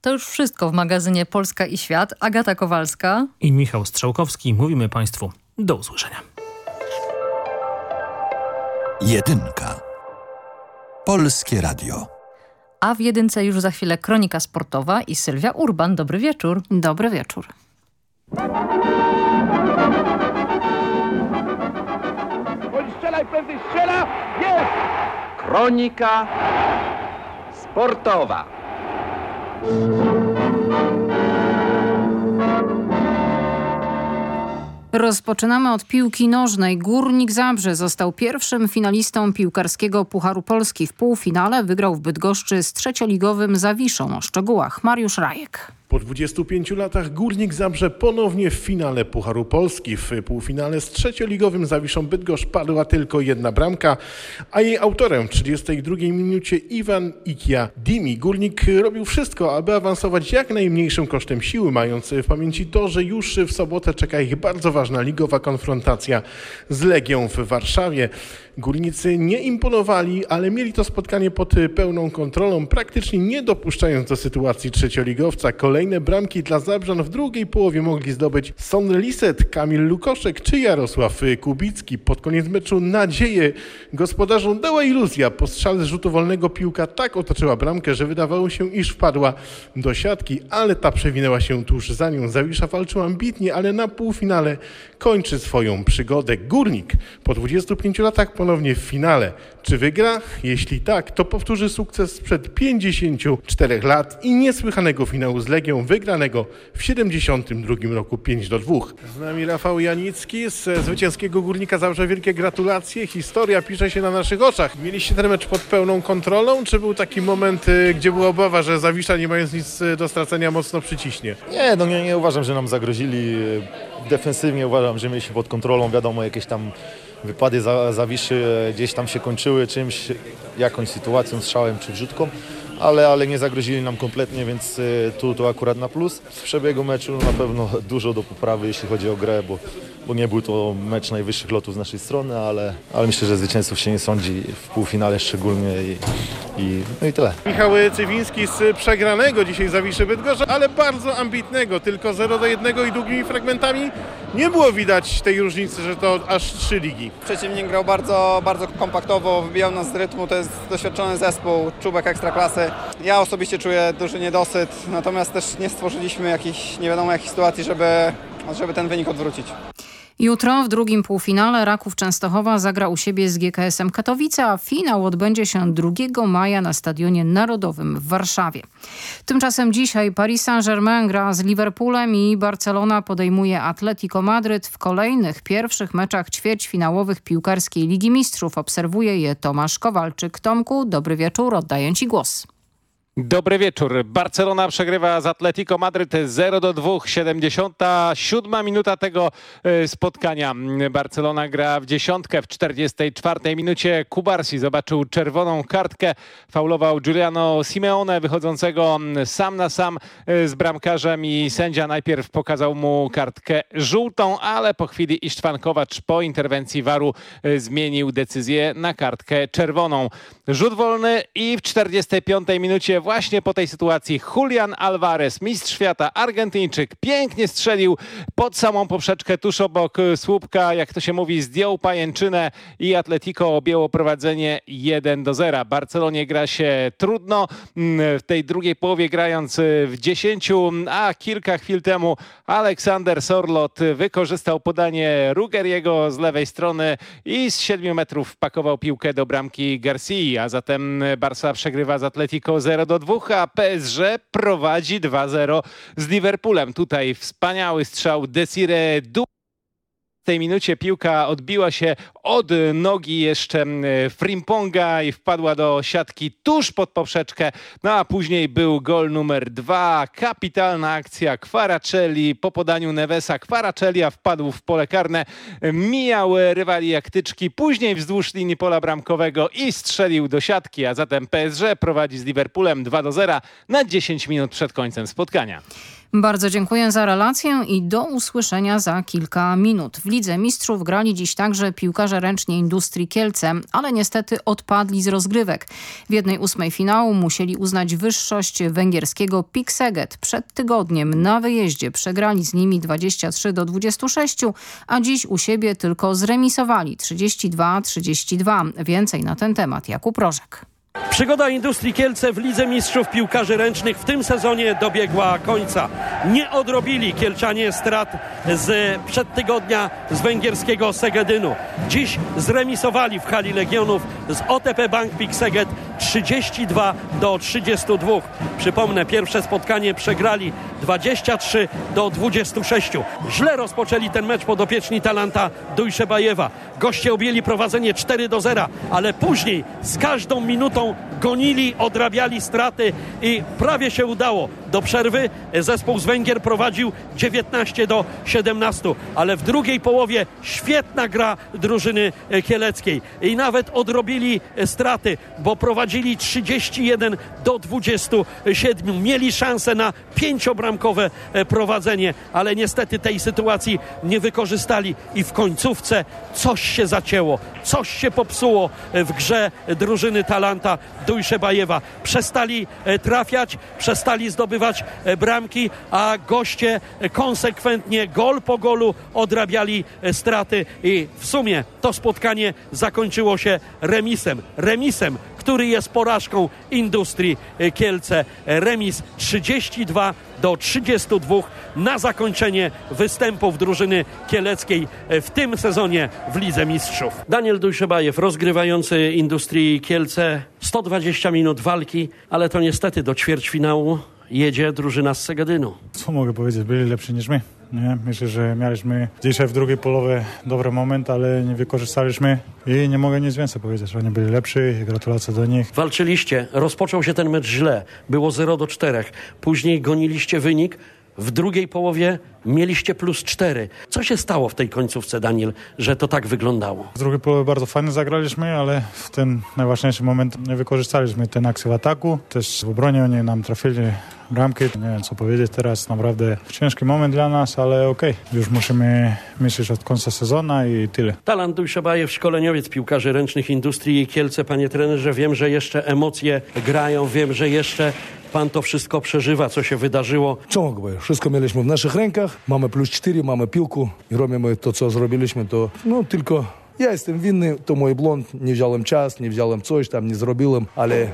To już wszystko w magazynie Polska i Świat. Agata Kowalska i Michał Strzałkowski. Mówimy Państwu do usłyszenia. Jedynka. Polskie Radio. A w jedynce już za chwilę kronika sportowa i Sylwia Urban. Dobry wieczór. Dobry wieczór. strzelaj, prędzej strzela! Jest! Kronika sportowa. Rozpoczynamy od piłki nożnej. Górnik Zabrze został pierwszym finalistą piłkarskiego Pucharu Polski. W półfinale wygrał w Bydgoszczy z trzecioligowym Zawiszą. O szczegółach Mariusz Rajek. Po 25 latach Górnik Zabrze ponownie w finale Pucharu Polski. W półfinale z trzecioligowym Zawiszą Bydgoszcz padła tylko jedna bramka, a jej autorem w 32 minucie Iwan Ikia Dimi. Górnik robił wszystko, aby awansować jak najmniejszym kosztem siły, mając w pamięci to, że już w sobotę czeka ich bardzo ważna ligowa konfrontacja z Legią w Warszawie. Górnicy nie imponowali, ale mieli to spotkanie pod pełną kontrolą, praktycznie nie dopuszczając do sytuacji trzecioligowca. Kolejne bramki dla Zabrzan w drugiej połowie mogli zdobyć Sondre Liset, Kamil Lukoszek czy Jarosław Kubicki. Pod koniec meczu nadzieję gospodarzom dała iluzja. Po strzale z rzutu wolnego piłka tak otoczyła bramkę, że wydawało się, iż wpadła do siatki, ale ta przewinęła się tuż za nią. Zawisza walczył ambitnie, ale na półfinale kończy swoją przygodę. Górnik po 25 latach ponownie w finale. Czy wygra? Jeśli tak, to powtórzy sukces sprzed 54 lat i niesłychanego finału z Legią wygranego w 72 roku 5 do 2. Z nami Rafał Janicki z zwycięskiego Górnika Zabrze. Wielkie gratulacje. Historia pisze się na naszych oczach. Mieliście ten mecz pod pełną kontrolą, czy był taki moment, y, gdzie była obawa, że Zawisza nie mając nic y, do stracenia mocno przyciśnie? Nie, no nie, nie uważam, że nam zagrozili. Defensywnie uważam, że mieliśmy pod kontrolą. Wiadomo, jakieś tam wypady za, Zawiszy gdzieś tam się kończyły czymś, jakąś sytuacją, strzałem czy wrzutką, ale, ale nie zagrozili nam kompletnie, więc y, tu to akurat na plus. W przebiegu meczu na pewno dużo do poprawy, jeśli chodzi o grę, bo, bo nie był to mecz najwyższych lotów z naszej strony, ale, ale myślę, że zwycięzców się nie sądzi w półfinale szczególnie i, i, no i tyle. Michał Cywiński z przegranego dzisiaj Zawiszy Bydgoszcz, ale bardzo ambitnego, tylko 0 do 1 i długimi fragmentami. Nie było widać tej różnicy, że to aż trzy ligi. Przeciwnik grał bardzo, bardzo kompaktowo, wybijał nas z rytmu, to jest doświadczony zespół, czubek ekstraklasy. Ja osobiście czuję duży niedosyt, natomiast też nie stworzyliśmy jakichś nie wiadomo jakich sytuacji, żeby, żeby ten wynik odwrócić. Jutro w drugim półfinale Raków Częstochowa zagra u siebie z GKS-em Katowice, a finał odbędzie się 2 maja na Stadionie Narodowym w Warszawie. Tymczasem dzisiaj Paris Saint-Germain gra z Liverpoolem i Barcelona podejmuje Atletico Madryt w kolejnych pierwszych meczach ćwierćfinałowych piłkarskiej Ligi Mistrzów. Obserwuje je Tomasz Kowalczyk. Tomku, dobry wieczór, oddaję Ci głos. Dobry wieczór. Barcelona przegrywa z Atletico Madryt 0 do 2, 77 minuta tego e, spotkania. Barcelona gra w dziesiątkę w 44 minucie. Kubarsi zobaczył czerwoną kartkę. Faulował Giuliano Simeone wychodzącego sam na sam e, z bramkarzem i sędzia najpierw pokazał mu kartkę żółtą, ale po chwili Isztwan Kowacz po interwencji waru e, zmienił decyzję na kartkę czerwoną. Rzut wolny i w 45 minucie właśnie po tej sytuacji Julian Alvarez, mistrz świata, Argentyńczyk, pięknie strzelił pod samą poprzeczkę tuż obok słupka, jak to się mówi, zdjął pajęczynę i Atletico objęło prowadzenie 1 do 0. Barcelonie gra się trudno, w tej drugiej połowie grając w 10, a kilka chwil temu Aleksander Sorlot wykorzystał podanie Rugeriego z lewej strony i z 7 metrów wpakował piłkę do bramki Garcia, a zatem Barca przegrywa z Atletico 0 do 2, a PSG prowadzi 2-0 z Liverpoolem. Tutaj wspaniały strzał Desire Du tej minucie piłka odbiła się od nogi jeszcze Frimponga i wpadła do siatki tuż pod poprzeczkę. No a później był gol numer dwa. Kapitalna akcja Kwaracelli po podaniu Nevesa. Kwaracellia wpadł w pole karne, mijał rywali jak tyczki. Później wzdłuż linii pola bramkowego i strzelił do siatki. A zatem PSG prowadzi z Liverpoolem 2 do 0 na 10 minut przed końcem spotkania. Bardzo dziękuję za relację i do usłyszenia za kilka minut. W Lidze Mistrzów grali dziś także piłkarze ręcznie Industrii Kielce, ale niestety odpadli z rozgrywek. W jednej ósmej finału musieli uznać wyższość węgierskiego Pikseget. Przed tygodniem na wyjeździe przegrali z nimi 23 do 26, a dziś u siebie tylko zremisowali 32-32. Więcej na ten temat Jakub Rożek. Przygoda Industrii Kielce w Lidze Mistrzów Piłkarzy Ręcznych w tym sezonie dobiegła końca. Nie odrobili Kielczanie strat z przed tygodnia z węgierskiego Segedynu. Dziś zremisowali w hali Legionów z OTP Bank Pik Seged 32 do 32. Przypomnę, pierwsze spotkanie przegrali 23 do 26. Źle rozpoczęli ten mecz podopieczni talanta Dujszebajewa. Goście objęli prowadzenie 4 do 0, ale później z każdą minutą gonili, odrabiali straty i prawie się udało. Do przerwy zespół z Węgier prowadził 19 do 17, ale w drugiej połowie świetna gra drużyny kieleckiej i nawet odrobili straty, bo prowadzili 31 do 27. Mieli szansę na pięciobramkowe prowadzenie, ale niestety tej sytuacji nie wykorzystali i w końcówce coś się zacięło, coś się popsuło w grze drużyny Talanta Dujszebajewa. Przestali trafiać, przestali zdobywać bramki, a goście konsekwentnie gol po golu odrabiali straty i w sumie to spotkanie zakończyło się remisem. Remisem, który jest porażką Industrii Kielce. Remis 32 do 32 na zakończenie występów drużyny kieleckiej w tym sezonie w Lidze Mistrzów. Daniel Dujszebajew, rozgrywający Industrii Kielce. 120 minut walki, ale to niestety do ćwierćfinału jedzie drużyna z Segadynu. Co mogę powiedzieć? Byli lepsi niż my. Nie? Myślę, że mieliśmy dzisiaj w drugiej połowie dobry moment, ale nie wykorzystaliśmy i nie mogę nic więcej powiedzieć. Oni byli lepsi i gratulacje do nich. Walczyliście, rozpoczął się ten mecz źle, było 0 do 4. Później goniliście wynik, w drugiej połowie mieliście plus 4. Co się stało w tej końcówce, Daniel, że to tak wyglądało? W drugiej połowie bardzo fajnie zagraliśmy, ale w ten najważniejszy moment nie wykorzystaliśmy ten akcji w ataku. Też w obronie oni nam trafili bramki. Nie wiem co powiedzieć teraz, naprawdę ciężki moment dla nas, ale okej. Okay. Już musimy myśleć od końca sezonu i tyle. Talant Dujszebajew, szkoleniowiec piłkarzy ręcznych Industrii i Kielce. Panie trenerze, wiem, że jeszcze emocje grają, wiem, że jeszcze Pan to wszystko przeżywa, co się wydarzyło. Co mogę powiedzieć? Wszystko mieliśmy w naszych rękach. Mamy plus 4, mamy piłkę i robimy to, co zrobiliśmy. To no, tylko ja jestem winny, to mój błąd. Nie wziąłem czas, nie wziąłem coś tam, nie zrobiłem, ale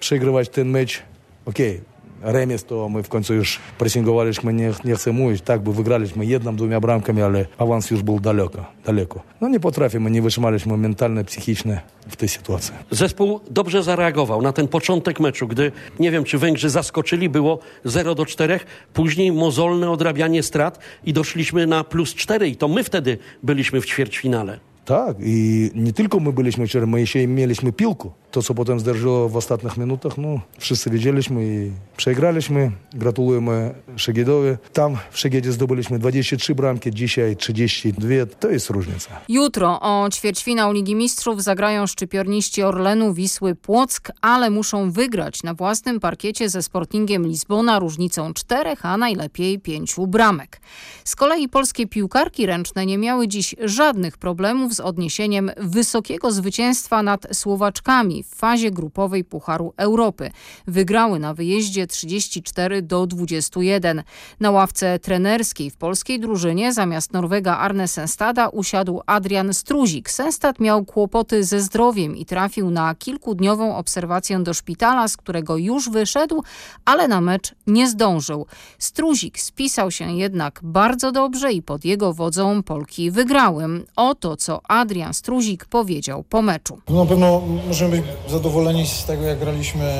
przegrywać ten mecz, okej, okay remis, to my w końcu już pressingowaliśmy, nie, nie chcę mówić, tak by wygraliśmy jedną, dwoma bramkami, ale awans już był daleko, daleko. No nie potrafimy, nie wytrzymaliśmy mentalne, psychiczne w tej sytuacji. Zespół dobrze zareagował na ten początek meczu, gdy, nie wiem, czy Węgrzy zaskoczyli, było 0 do 4, później mozolne odrabianie strat i doszliśmy na plus 4 i to my wtedy byliśmy w ćwierćfinale. Tak, i nie tylko my byliśmy wczoraj, my jeszcze mieliśmy piłkę. To, co potem zdarzyło w ostatnich minutach, no, wszyscy wiedzieliśmy i przegraliśmy. Gratulujemy Szegedowi. Tam w Szegedzie zdobyliśmy 23 bramki, dzisiaj 32. To jest różnica. Jutro o ćwierćfinał Ligi Mistrzów zagrają szczypiorniści Orlenu Wisły Płock, ale muszą wygrać na własnym parkiecie ze Sportingiem Lizbona różnicą czterech, a najlepiej pięciu bramek. Z kolei polskie piłkarki ręczne nie miały dziś żadnych problemów z odniesieniem wysokiego zwycięstwa nad Słowaczkami w fazie grupowej Pucharu Europy. Wygrały na wyjeździe 34 do 21. Na ławce trenerskiej w polskiej drużynie zamiast Norwega Arne Senstada usiadł Adrian Struzik. Senstat miał kłopoty ze zdrowiem i trafił na kilkudniową obserwację do szpitala, z którego już wyszedł, ale na mecz nie zdążył. Struzik spisał się jednak bardzo dobrze i pod jego wodzą Polki wygrały. Oto co Adrian Struzik powiedział po meczu. Na pewno możemy być zadowoleni z tego, jak graliśmy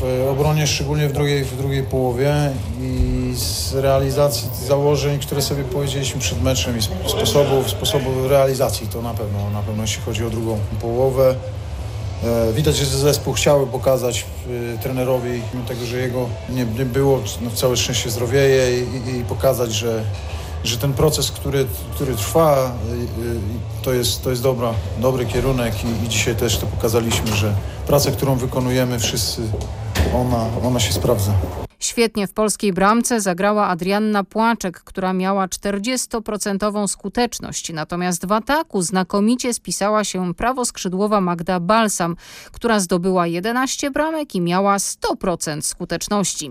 w obronie, szczególnie w drugiej, w drugiej połowie i z realizacji założeń, które sobie powiedzieliśmy przed meczem i sposobów, sposobu realizacji to na pewno, na pewno jeśli chodzi o drugą połowę. E, widać, że zespół chciały pokazać y, trenerowi, mimo tego, że jego nie, nie było, no, całe szczęście zdrowieje i, i pokazać, że, że ten proces, który, który trwa, y, y, to jest, to jest dobra, dobry kierunek i, i dzisiaj też to pokazaliśmy, że praca, którą wykonujemy wszyscy, ona, ona się sprawdza. Świetnie w polskiej bramce zagrała Adrianna Płaczek, która miała 40% skuteczność. Natomiast w ataku znakomicie spisała się prawoskrzydłowa Magda Balsam, która zdobyła 11 bramek i miała 100% skuteczności.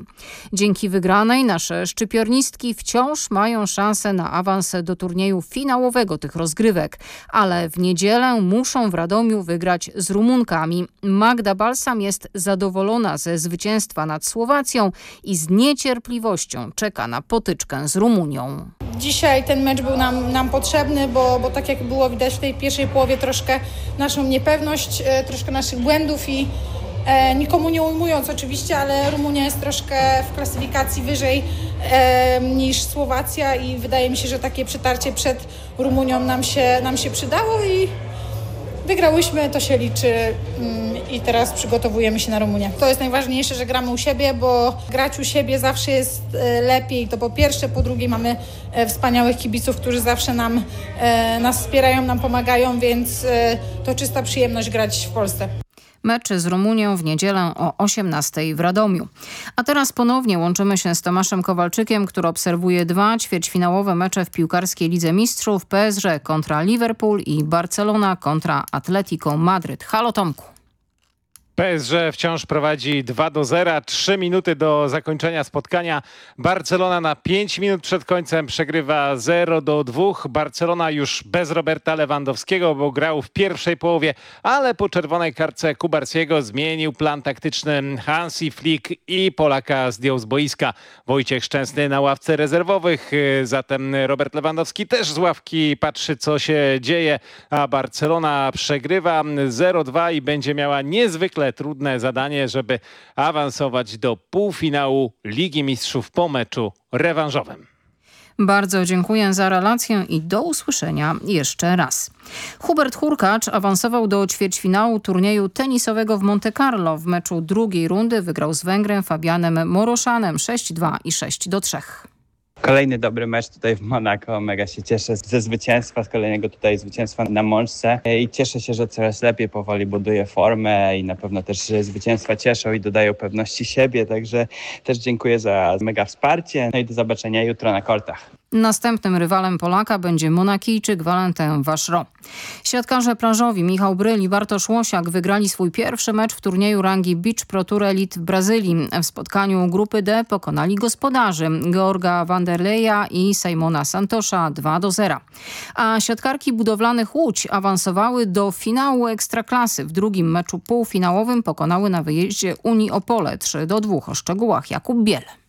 Dzięki wygranej nasze szczypiornistki wciąż mają szansę na awans do turnieju finałowego tych rozgrywek, ale w niedzielę muszą w Radomiu wygrać z Rumunkami. Magda Balsam jest zadowolona ze zwycięstwa nad Słowacją i z niecierpliwością czeka na potyczkę z Rumunią. Dzisiaj ten mecz był nam, nam potrzebny, bo, bo tak jak było widać w tej pierwszej połowie troszkę naszą niepewność, e, troszkę naszych błędów i e, nikomu nie ujmując oczywiście, ale Rumunia jest troszkę w klasyfikacji wyżej e, niż Słowacja i wydaje mi się, że takie przetarcie przed Rumunią nam się, nam się przydało i wygrałyśmy, to się liczy. Mm, i teraz przygotowujemy się na Rumunię. To jest najważniejsze, że gramy u siebie, bo grać u siebie zawsze jest e, lepiej. To po pierwsze, po drugie mamy e, wspaniałych kibiców, którzy zawsze nam e, nas wspierają, nam pomagają, więc to czysta przyjemność grać w Polsce mecz z Rumunią w niedzielę o 18 w Radomiu. A teraz ponownie łączymy się z Tomaszem Kowalczykiem, który obserwuje dwa ćwierćfinałowe mecze w piłkarskiej Lidze Mistrzów PSG kontra Liverpool i Barcelona kontra Atletico Madryt. Halo Tomku. PSG wciąż prowadzi 2 do 0. 3 minuty do zakończenia spotkania. Barcelona na 5 minut przed końcem przegrywa 0 do 2. Barcelona już bez Roberta Lewandowskiego, bo grał w pierwszej połowie, ale po czerwonej kartce Kubarsiego zmienił plan taktyczny Hansi Flick i Polaka zdjął z boiska. Wojciech Szczęsny na ławce rezerwowych. Zatem Robert Lewandowski też z ławki patrzy co się dzieje, a Barcelona przegrywa 0-2 i będzie miała niezwykle niezwykle trudne zadanie, żeby awansować do półfinału Ligi Mistrzów po meczu rewanżowym. Bardzo dziękuję za relację i do usłyszenia jeszcze raz. Hubert Hurkacz awansował do ćwierćfinału turnieju tenisowego w Monte Carlo. W meczu drugiej rundy wygrał z Węgrem Fabianem Moroszanem 6-2 i 6-3. Kolejny dobry mecz tutaj w Monako. Mega się cieszę ze zwycięstwa, z kolejnego tutaj zwycięstwa na Mączce i cieszę się, że coraz lepiej powoli buduję formę i na pewno też zwycięstwa cieszą i dodają pewności siebie, także też dziękuję za mega wsparcie. No i do zobaczenia jutro na kortach. Następnym rywalem Polaka będzie Monakijczyk Valentin Vachereau. Siatkarze plażowi Michał Bryl i Bartosz Łosiak wygrali swój pierwszy mecz w turnieju rangi Beach Pro Tour Elite w Brazylii. W spotkaniu grupy D pokonali gospodarzy Georga Vanderleja i Simona Santosza 2 do 0. A siatkarki budowlanych Łódź awansowały do finału Ekstraklasy. W drugim meczu półfinałowym pokonały na wyjeździe Unii Opole 3 do 2. O szczegółach Jakub Biel.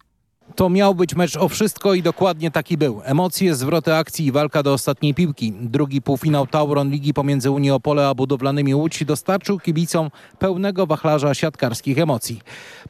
To miał być mecz o wszystko i dokładnie taki był. Emocje, zwroty akcji i walka do ostatniej piłki. Drugi półfinał Tauron Ligi pomiędzy Unii Opole a budowlanymi Łódź dostarczył kibicom pełnego wachlarza siatkarskich emocji.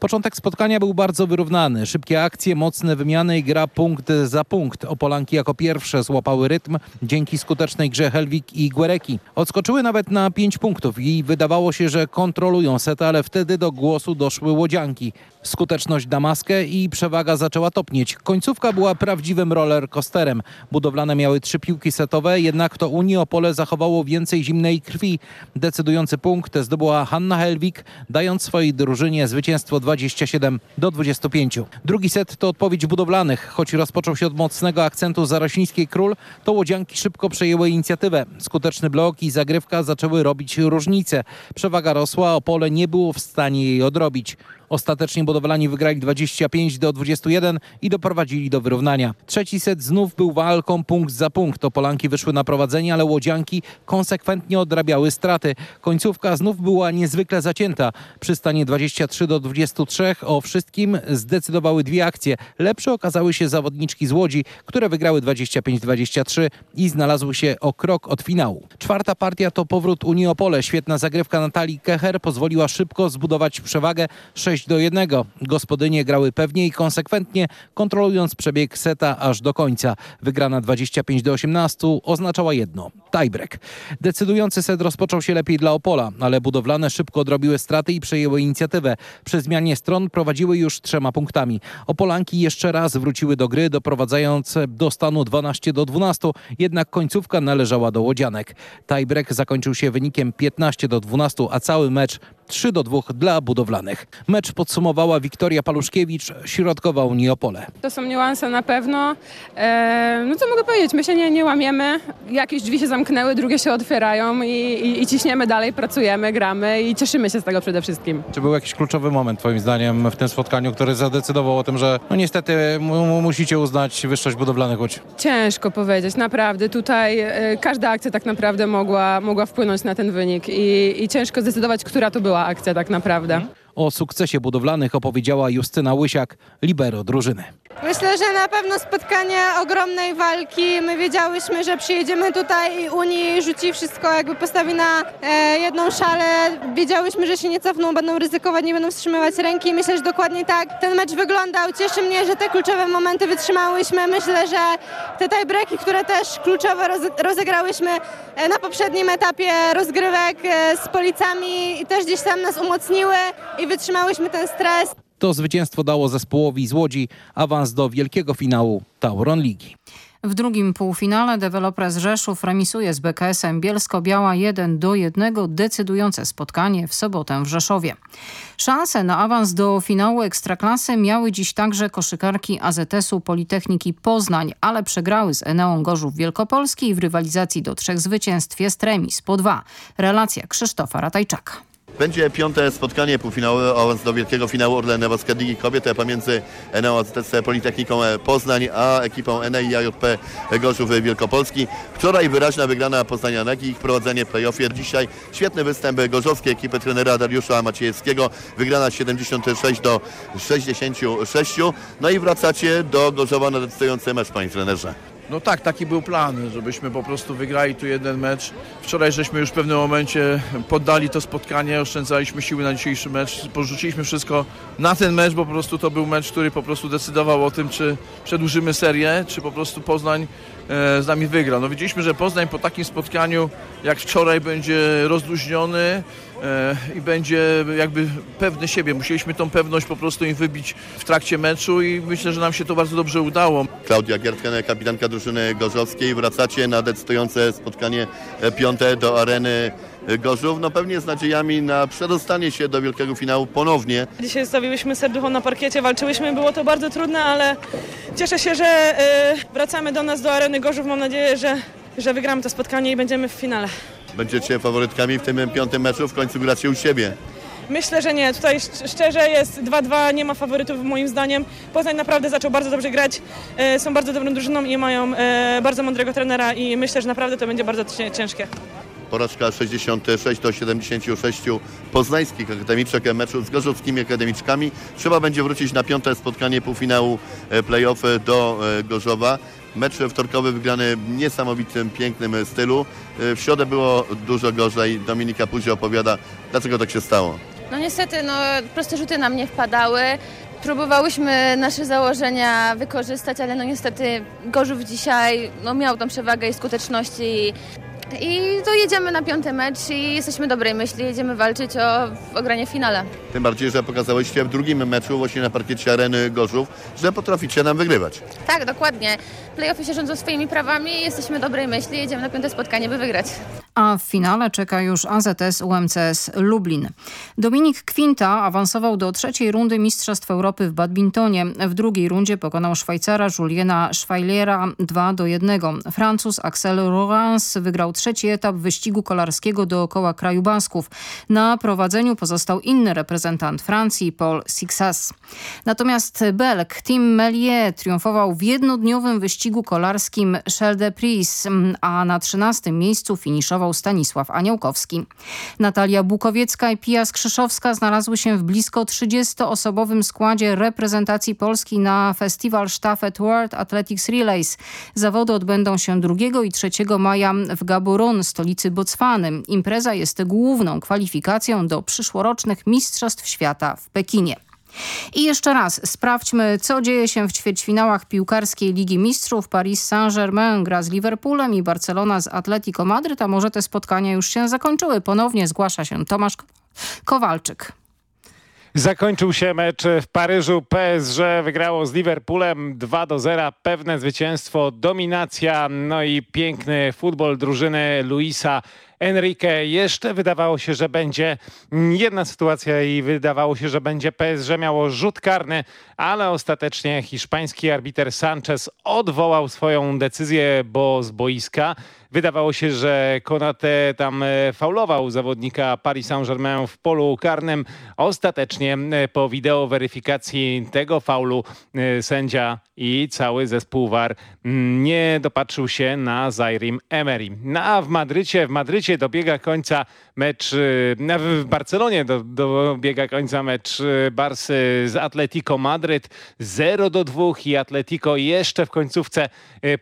Początek spotkania był bardzo wyrównany. Szybkie akcje, mocne wymiany i gra punkt za punkt. Opolanki jako pierwsze złapały rytm dzięki skutecznej grze Helwik i Guereki. Odskoczyły nawet na pięć punktów i wydawało się, że kontrolują set, ale wtedy do głosu doszły łodzianki. Skuteczność Damaskę i przewaga zaczęła topnieć. Końcówka była prawdziwym roller coasterem. Budowlane miały trzy piłki setowe, jednak to Unii Opole zachowało więcej zimnej krwi. Decydujący punkt zdobyła Hanna Helwik, dając swojej drużynie zwycięstwo 27 do 25. Drugi set to odpowiedź budowlanych. Choć rozpoczął się od mocnego akcentu Zarośnińskiej Król, to Łodzianki szybko przejęły inicjatywę. Skuteczny blok i zagrywka zaczęły robić różnicę. Przewaga rosła, Opole nie było w stanie jej odrobić. Ostatecznie budowlani wygrali 25 do 21 i doprowadzili do wyrównania. Trzeci set znów był walką punkt za punkt. Opolanki wyszły na prowadzenie, ale łodzianki konsekwentnie odrabiały straty. Końcówka znów była niezwykle zacięta. Przy stanie 23 do 23 o wszystkim zdecydowały dwie akcje. Lepsze okazały się zawodniczki z Łodzi, które wygrały 25-23 i znalazły się o krok od finału. Czwarta partia to powrót Unii Opole. Świetna zagrywka Natalii Kecher pozwoliła szybko zbudować przewagę 6 do 1. Gospodynie grały pewnie i konsekwentnie, kontrolując przebieg seta aż do końca. Wygrana 25 do 18 oznaczała jedno tiebreak. Decydujący set rozpoczął się lepiej dla Opola, ale budowlane szybko odrobiły straty i przejęły inicjatywę. Przy zmianie stron prowadziły już trzema punktami. Opolanki jeszcze raz wróciły do gry, doprowadzając do stanu 12 do 12, jednak końcówka należała do Łodzianek. Tiebreak zakończył się wynikiem 15 do 12, a cały mecz 3 do 2 dla budowlanych. Mecz podsumowała Wiktoria Paluszkiewicz, środkowa Unii Opole. To są niuanse na pewno. E, no co mogę powiedzieć, my się nie, nie łamiemy. Jakieś drzwi się zamknęły, drugie się otwierają i, i, i ciśniemy dalej, pracujemy, gramy i cieszymy się z tego przede wszystkim. Czy był jakiś kluczowy moment twoim zdaniem w tym spotkaniu, który zadecydował o tym, że no niestety mu, musicie uznać wyższość budowlanych Łódź? Ciężko powiedzieć, naprawdę. Tutaj e, każda akcja tak naprawdę mogła, mogła wpłynąć na ten wynik i, i ciężko zdecydować, która to była akcja tak naprawdę. O sukcesie budowlanych opowiedziała Justyna Łysiak, libero drużyny. Myślę, że na pewno spotkanie ogromnej walki. My wiedziałyśmy, że przyjedziemy tutaj i Unii rzuci wszystko, jakby postawi na e, jedną szalę. Wiedziałyśmy, że się nie cofną, będą ryzykować, nie będą wstrzymywać ręki. Myślę, że dokładnie tak ten mecz wyglądał. Cieszy mnie, że te kluczowe momenty wytrzymałyśmy. Myślę, że te tiebreaki, które też kluczowo rozegrałyśmy e, na poprzednim etapie rozgrywek e, z Policami też gdzieś tam nas umocniły i wytrzymałyśmy ten stres. To zwycięstwo dało zespołowi z Łodzi awans do wielkiego finału Tauron Ligi. W drugim półfinale deweloper z Rzeszów remisuje z BKS-em Bielsko-Biała 1 do 1 decydujące spotkanie w sobotę w Rzeszowie. Szanse na awans do finału Ekstraklasy miały dziś także koszykarki AZS-u Politechniki Poznań, ale przegrały z Eneą Gorzów Wielkopolski i w rywalizacji do trzech zwycięstw jest remis po dwa. Relacja Krzysztofa Ratajczaka. Będzie piąte spotkanie półfinałowe awans do wielkiego finału Orlen Woskie Ligi Kobiet pomiędzy NEOZTC Politechniką Poznań a ekipą NEIJP Gorzów Wielkopolski. Wczoraj wyraźna wygrana Poznanianek i ich prowadzenie w playoffie. Dzisiaj świetny występ gorzowskiej ekipy trenera Dariusza Maciejewskiego. Wygrana 76 do 66. No i wracacie do Gorzowa na decydujący mecz, panie trenerze. No tak, taki był plan, żebyśmy po prostu wygrali tu jeden mecz. Wczoraj żeśmy już w pewnym momencie poddali to spotkanie, oszczędzaliśmy siły na dzisiejszy mecz, porzuciliśmy wszystko na ten mecz, bo po prostu to był mecz, który po prostu decydował o tym, czy przedłużymy serię, czy po prostu Poznań e, z nami wygra. No widzieliśmy, że Poznań po takim spotkaniu jak wczoraj będzie rozluźniony, i będzie jakby pewny siebie. Musieliśmy tą pewność po prostu im wybić w trakcie meczu i myślę, że nam się to bardzo dobrze udało. Klaudia Giertken, kapitanka drużyny gorzowskiej. Wracacie na decydujące spotkanie e, piąte do areny e, Gorzów, no pewnie z nadziejami na przedostanie się do wielkiego finału ponownie. Dzisiaj stawiłyśmy serducho na parkiecie, walczyłyśmy, było to bardzo trudne, ale cieszę się, że wracamy do nas do areny Gorzów. Mam nadzieję, że, że wygramy to spotkanie i będziemy w finale. Będziecie faworytkami w tym piątym meczu, w końcu gracie u siebie. Myślę, że nie. Tutaj szczerze jest 2-2, nie ma faworytów moim zdaniem. Poznań naprawdę zaczął bardzo dobrze grać, e, są bardzo dobrą drużyną i mają e, bardzo mądrego trenera i myślę, że naprawdę to będzie bardzo ciężkie. Porażka 66 do 76 poznańskich akademiczek meczu z gorzowskimi akademiczkami. Trzeba będzie wrócić na piąte spotkanie półfinału e, play-off do Gorzowa. Mecz wtorkowy wygrany w niesamowitym, pięknym stylu. W środę było dużo gorzej. Dominika później opowiada, dlaczego tak się stało. No niestety, no, proste rzuty nam nie wpadały. Próbowałyśmy nasze założenia wykorzystać, ale no niestety Gorzów dzisiaj no, miał tą przewagę i skuteczności i to jedziemy na piąty mecz i jesteśmy dobrej myśli, jedziemy walczyć o, o granie w finale. Tym bardziej, że pokazałyście w drugim meczu właśnie na parkiecie areny Gorzów, że potraficie nam wygrywać. Tak, dokładnie. Playoffy się rządzą swoimi prawami, jesteśmy dobrej myśli, jedziemy na piąte spotkanie, by wygrać. A w finale czeka już AZS UMCS Lublin. Dominik Kwinta awansował do trzeciej rundy Mistrzostw Europy w badmintonie. W drugiej rundzie pokonał Szwajcara Juliena Schweilera 2 do 1. Francuz Axel Laurence wygrał trzeci etap wyścigu kolarskiego dookoła kraju Basków. Na prowadzeniu pozostał inny reprezentant Francji, Paul Sixas. Natomiast Belg Tim Melier triumfował w jednodniowym wyścigu kolarskim Shell de a na 13 miejscu finiszował Stanisław Aniołkowski. Natalia Bukowiecka i Pia Skrzyszowska znalazły się w blisko 30-osobowym składzie reprezentacji Polski na festiwal Stafet World Athletics Relays. Zawody odbędą się 2 i 3 maja w Gaborone, stolicy Botswany. Impreza jest główną kwalifikacją do przyszłorocznych Mistrzostw Świata w Pekinie. I jeszcze raz sprawdźmy, co dzieje się w ćwierćfinałach piłkarskiej Ligi Mistrzów. Paris Saint-Germain gra z Liverpoolem i Barcelona z Atletico Madryt, a może te spotkania już się zakończyły. Ponownie zgłasza się Tomasz Kowalczyk. Zakończył się mecz w Paryżu. PSG wygrało z Liverpoolem 2 do 0. Pewne zwycięstwo, dominacja, no i piękny futbol drużyny Luisa Enrique. Jeszcze wydawało się, że będzie jedna sytuacja i wydawało się, że będzie PSG miało rzut karny, ale ostatecznie hiszpański arbiter Sanchez odwołał swoją decyzję, bo z boiska Wydawało się, że Konate tam e, faulował zawodnika Paris Saint-Germain w polu karnym. Ostatecznie e, po wideo weryfikacji tego faulu e, sędzia i cały zespół VAR mm, nie dopatrzył się na Zairim Emery. No a w Madrycie, w Madrycie dobiega końca mecz, w Barcelonie do, dobiega końca mecz Barsy z Atletico Madryt 0 do 2 i Atletico jeszcze w końcówce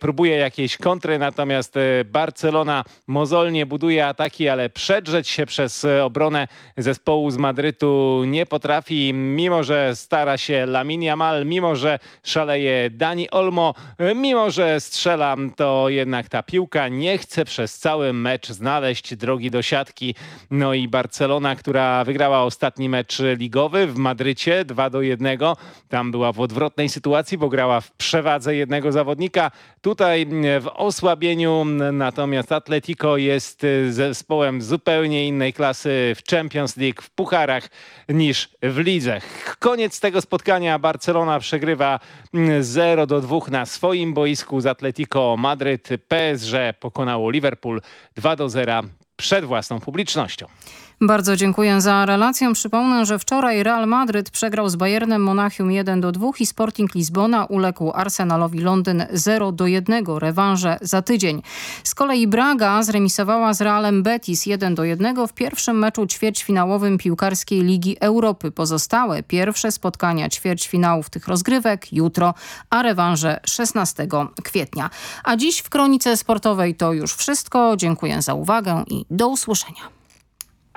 próbuje jakieś kontry, natomiast Barcelona Barcelona mozolnie buduje ataki, ale przedrzeć się przez e, obronę zespołu z Madrytu nie potrafi, mimo że stara się Lamin Yamal, mimo że szaleje Dani Olmo, e, mimo że strzela, to jednak ta piłka nie chce przez cały mecz znaleźć drogi do siatki. No i Barcelona, która wygrała ostatni mecz ligowy w Madrycie 2 do 1. Tam była w odwrotnej sytuacji, bo grała w przewadze jednego zawodnika. Tutaj w osłabieniu na natomiast Atletico jest y, zespołem zupełnie innej klasy w Champions League, w pucharach niż w lidze. Koniec tego spotkania. Barcelona przegrywa 0 mm, do 2 na swoim boisku z Atletico Madryt. PSG pokonało Liverpool 2 do 0 przed własną publicznością. Bardzo dziękuję za relację. Przypomnę, że wczoraj Real Madryt przegrał z Bayernem Monachium 1 do 2 i Sporting Lizbona uległ Arsenalowi Londyn 0 do 1. Rewanże za tydzień. Z kolei Braga zremisowała z Realem Betis 1 do 1 w pierwszym meczu ćwierćfinałowym piłkarskiej Ligi Europy. Pozostałe pierwsze spotkania ćwierćfinałów tych rozgrywek jutro, a rewanże 16 kwietnia. A dziś w Kronice Sportowej to już wszystko. Dziękuję za uwagę i do usłyszenia.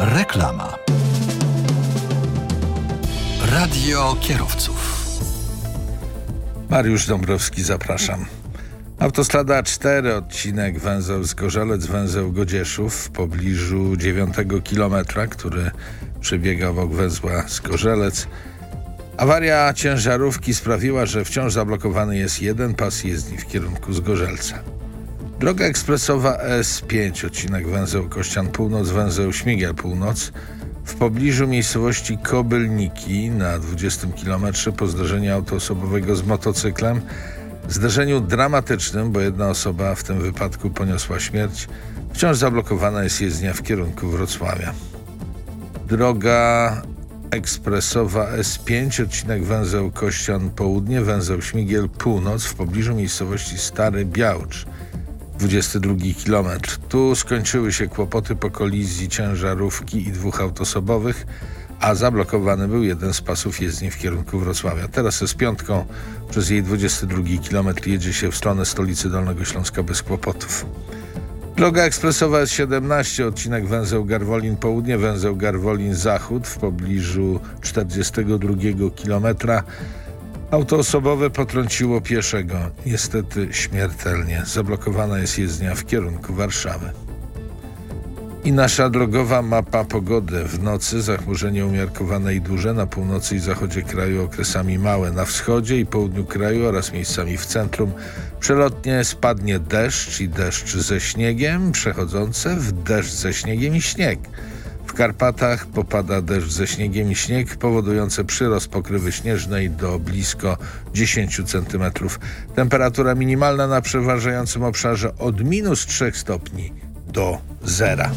Reklama. Radio kierowców. Mariusz Dąbrowski, zapraszam. Autostrada 4, odcinek węzeł Zgorzelec, węzeł Godzieszów w pobliżu 9 kilometra, który przebiega obok węzła Zgorzelec. Awaria ciężarówki sprawiła, że wciąż zablokowany jest jeden pas jezdni w kierunku Zgorzelca. Droga ekspresowa S5, odcinek węzeł Kościan Północ, węzeł Śmigiel Północ w pobliżu miejscowości Kobylniki na 20 km po zdarzeniu autoosobowego z motocyklem zdarzeniu dramatycznym, bo jedna osoba w tym wypadku poniosła śmierć, wciąż zablokowana jest jezdnia w kierunku Wrocławia. Droga ekspresowa S5, odcinek węzeł Kościan Południe, węzeł Śmigiel Północ w pobliżu miejscowości Stary Białcz. 22 km. Tu skończyły się kłopoty po kolizji ciężarówki i dwóch autosobowych, a zablokowany był jeden z pasów jezdni w kierunku Wrocławia. Teraz z piątką przez jej 22 km jedzie się w stronę stolicy Dolnego Śląska bez kłopotów. Droga ekspresowa S17, odcinek węzeł Garwolin Południe, węzeł Garwolin Zachód w pobliżu 42 km. Auto osobowe potrąciło pieszego, niestety śmiertelnie. Zablokowana jest jezdnia w kierunku Warszawy. I nasza drogowa mapa pogody. W nocy zachmurzenie umiarkowane i duże na północy i zachodzie kraju okresami małe. Na wschodzie i południu kraju oraz miejscami w centrum przelotnie spadnie deszcz i deszcz ze śniegiem, przechodzące w deszcz ze śniegiem i śnieg. W Karpatach popada deszcz ze śniegiem i śnieg, powodujące przyrost pokrywy śnieżnej do blisko 10 cm. Temperatura minimalna na przeważającym obszarze od minus 3 stopni do zera.